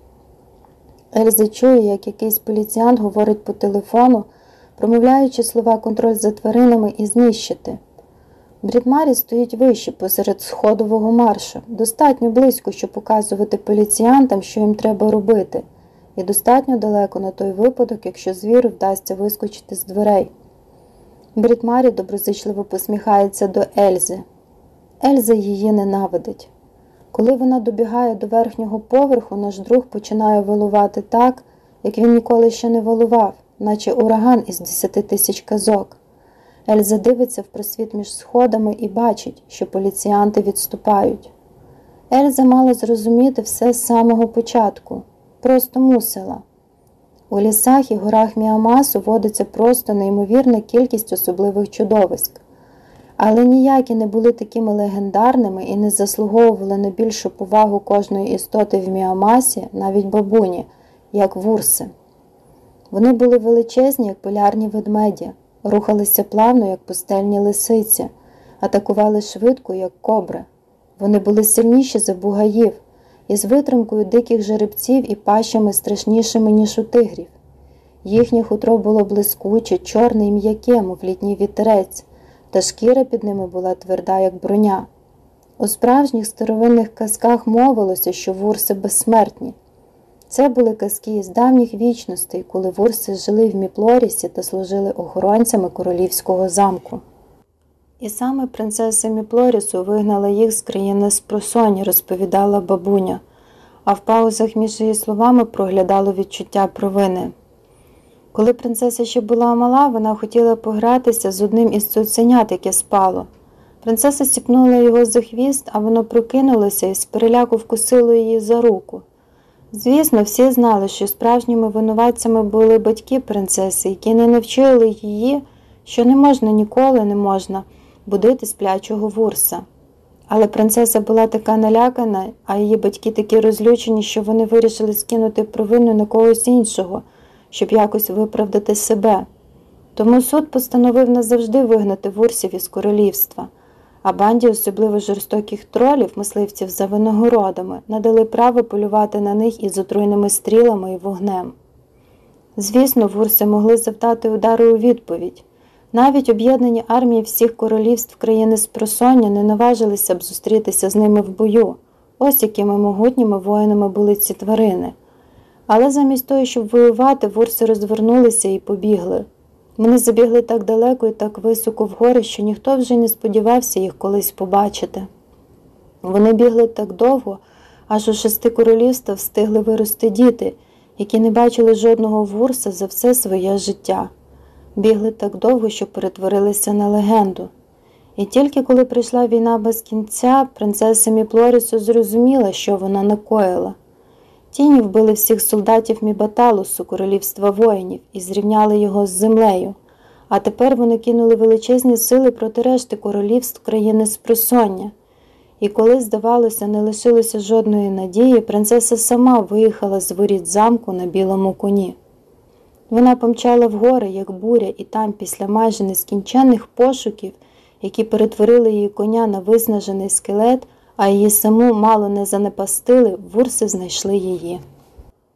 Ельза чує, як якийсь поліціянт говорить по телефону, промовляючи слова контроль за тваринами і знищити. Брідмарі стоїть вище посеред сходового маршу, достатньо близько, щоб показувати поліціянтам, що їм треба робити, і достатньо далеко на той випадок, якщо звіру вдасться вискочити з дверей. Брідмарі доброзичливо посміхається до Ельзи. Ельза її ненавидить. Коли вона добігає до верхнього поверху, наш друг починає вилувати так, як він ніколи ще не вилував, наче ураган із десяти тисяч казок. Ельза дивиться в просвіт між сходами і бачить, що поліціянти відступають. Ельза мала зрозуміти все з самого початку, просто мусила. У лісах і горах Міамасу водиться просто неймовірна кількість особливих чудовиськ. але ніякі не були такими легендарними і не заслуговували на більшу повагу кожної істоти в Міамасі, навіть бабуні, як вурси. Вони були величезні, як полярні ведмеді, рухалися плавно, як пустельні лисиці, атакували швидко, як кобри. Вони були сильніші за бугаїв, із витримкою диких жеребців і пащами страшнішими, ніж у тигрів. Їхнє хутро було блискуче, чорне і м'яке, мов літній вітерець, та шкіра під ними була тверда, як броня. У справжніх старовинних казках мовилося, що вурси безсмертні. Це були казки із давніх вічностей, коли вурси жили в Міплорісі та служили охоронцями королівського замку. І саме принцеса Міплорісу вигнала їх з країни спросоні, розповідала бабуня, а в паузах між її словами проглядало відчуття провини. Коли принцеса ще була мала, вона хотіла погратися з одним із цуценят, яке спало. Принцеса сіпнула його за хвіст, а воно прокинулося і з переляку вкусило її за руку. Звісно, всі знали, що справжніми винуватцями були батьки принцеси, які не навчили її, що не можна ніколи не можна будити сплячого вурса. Але принцеса була така налякана, а її батьки такі розлючені, що вони вирішили скинути провину на когось іншого, щоб якось виправдати себе. Тому суд постановив назавжди вигнати вурсів із королівства, а банді особливо жорстоких тролів, мисливців за винагородами, надали право полювати на них із отруйними стрілами і вогнем. Звісно, вурси могли завдати удари у відповідь. Навіть об'єднані армії всіх королівств країни Спросоння не наважилися б зустрітися з ними в бою, ось якими могутніми воїнами були ці тварини. Але замість того, щоб воювати, вурси розвернулися і побігли. Вони забігли так далеко і так високо вгори, що ніхто вже не сподівався їх колись побачити. Вони бігли так довго, аж у шести королівства встигли вирости діти, які не бачили жодного вурса за все своє життя. Бігли так довго, що перетворилися на легенду. І тільки коли прийшла війна без кінця, принцеса Міплорісу зрозуміла, що вона накоїла. Тіні вбили всіх солдатів Мібаталусу, королівства воїнів, і зрівняли його з землею. А тепер вони кинули величезні сили проти решти королівств країни Спросоння. І коли, здавалося, не лишилося жодної надії, принцеса сама виїхала з воріт замку на білому коні. Вона помчала вгори, як буря, і там, після майже нескінченних пошуків, які перетворили її коня на виснажений скелет, а її саму мало не занепастили, вурси знайшли її.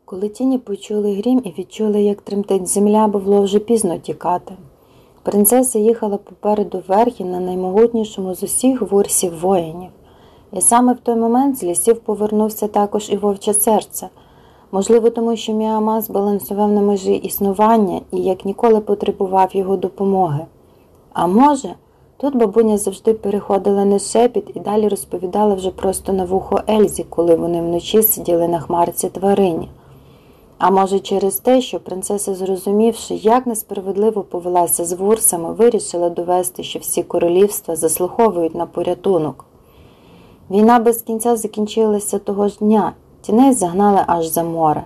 Коли тіні почули грім і відчули, як тремтить земля, було вже пізно тікати. Принцеса їхала попереду верхі на наймогутнішому з усіх вурсів воїнів. І саме в той момент з лісів повернувся також і вовче серце. Можливо, тому що Міамас балансував на межі існування і як ніколи потребував його допомоги. А може, тут бабуня завжди переходила на шепіт і далі розповідала вже просто на вухо Ельзі, коли вони вночі сиділи на хмарці тварині. А може, через те, що принцеса, зрозумівши, як несправедливо повелася з вурсами, вирішила довести, що всі королівства заслуховують на порятунок. Війна без кінця закінчилася того ж дня, тіней загнали аж за море.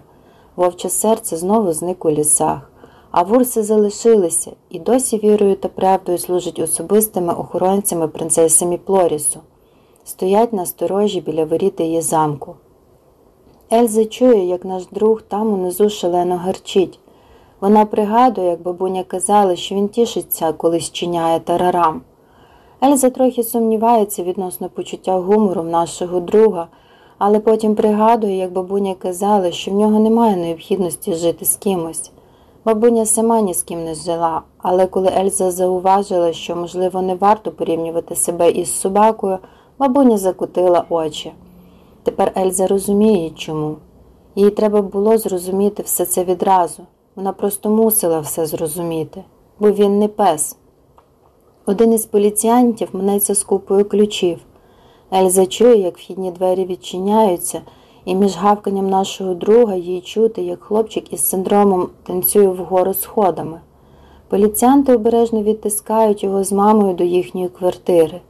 Вовче серце знову зник у лісах, а вурси залишилися і досі вірою та правдою служать особистими охоронцями принцеси Міплорісу, стоять на сторожі біля воріт її замку. Ельза чує, як наш друг там унизу шалено гарчить. Вона пригадує, як бабуня казала, що він тішиться, коли щиняє тарарам. Ельза трохи сумнівається відносно почуття гумору нашого друга, але потім пригадує, як бабуня казала, що в нього немає необхідності жити з кимось. Бабуня сама ні з ким не жила, але коли Ельза зауважила, що, можливо, не варто порівнювати себе із собакою, бабуня закутила очі. Тепер Ельза розуміє, чому. Їй треба було зрозуміти все це відразу. Вона просто мусила все зрозуміти, бо він не пес. Один із поліціянтів минеться з купою ключів. Ельза чує, як вхідні двері відчиняються, і між гавканням нашого друга їй чути, як хлопчик із синдромом танцює вгору сходами. Поліціянти обережно відтискають його з мамою до їхньої квартири.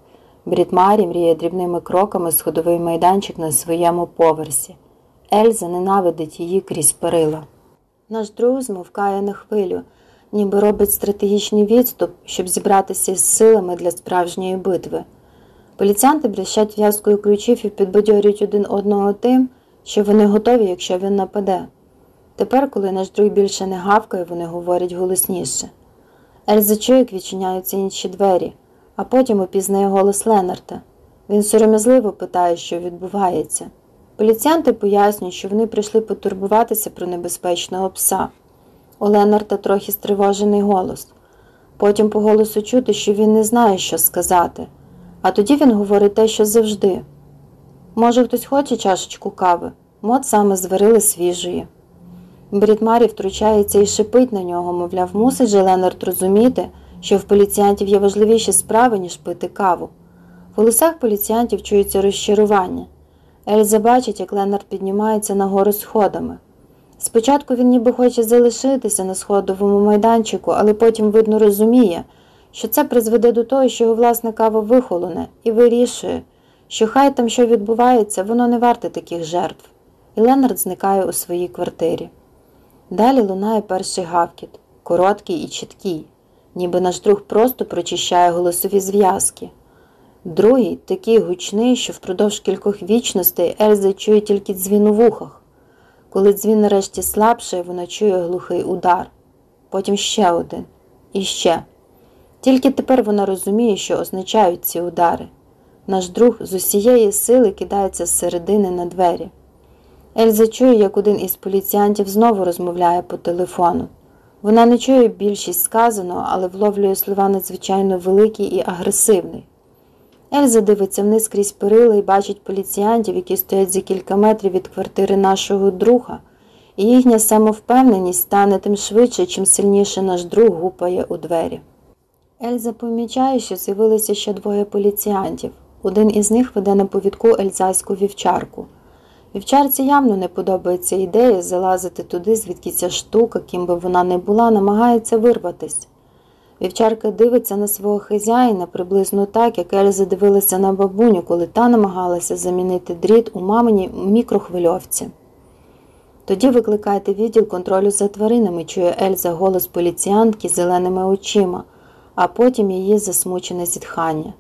Брітмарі мріє дрібними кроками сходовий майданчик на своєму поверсі. Ельза ненавидить її крізь перила. Наш друг змовкає на хвилю, ніби робить стратегічний відступ, щоб зібратися з силами для справжньої битви. Поліціянти брещать в'язкою ключів і підбадьорюють один одного тим, що вони готові, якщо він нападе. Тепер, коли наш друг більше не гавкає, вони говорять голосніше. Ельза чує, як відчиняються інші двері, а потім упізнає голос Ленарта. Він сором'язливо питає, що відбувається. Поліціянти пояснюють, що вони прийшли потурбуватися про небезпечного пса. У Ленарта трохи стривожений голос. Потім по голосу чути, що він не знає, що сказати, а тоді він говорить те, що завжди. Може, хтось хоче чашечку кави? Мот саме зварили свіжої. Брідмарі втручається і шипить на нього, мовляв, мусить же Ленард розуміти, що в поліціянтів є важливіші справи, ніж пити каву. В голосах поліціянтів чується розчарування. Ельза бачить, як Ленард піднімається нагору сходами. Спочатку він ніби хоче залишитися на сходовому майданчику, але потім, видно, розуміє, що це призведе до того, що його власна кава вихолоне і вирішує, що хай там що відбувається, воно не варте таких жертв. І Ленард зникає у своїй квартирі. Далі лунає перший гавкіт, короткий і чіткий, ніби наш друг просто прочищає голосові зв'язки. Другий такий гучний, що впродовж кількох вічностей Ельза чує тільки дзвін у вухах. Коли дзвін нарешті слабшає, вона чує глухий удар, потім ще один і ще. Тільки тепер вона розуміє, що означають ці удари. Наш друг з усієї сили кидається з середини на двері. Ельза чує, як один із поліціянтів знову розмовляє по телефону. Вона не чує більшість сказаного, але вловлює слова надзвичайно великі і агресивний. Ельза дивиться вниз крізь перила і бачить поліціянтів, які стоять за кілька метрів від квартири нашого друга, і їхня самовпевненість стане тим швидше, чим сильніше наш друг гупає у двері. Ельза помічає, що з'явилися ще двоє поліціянтів. Один із них веде на повідку ельзайську вівчарку. Вівчарці явно не подобається ідея залазити туди, звідки ця штука, ким би вона не була, намагається вирватись. Вівчарка дивиться на свого хазяїна приблизно так, як Ельза дивилася на бабуню, коли та намагалася замінити дріт у мамині мікрохвильовці. Тоді викликайте відділ контролю за тваринами, чує Ельза голос поліціянтки з зеленими очима, а потім її засмучене зітхання.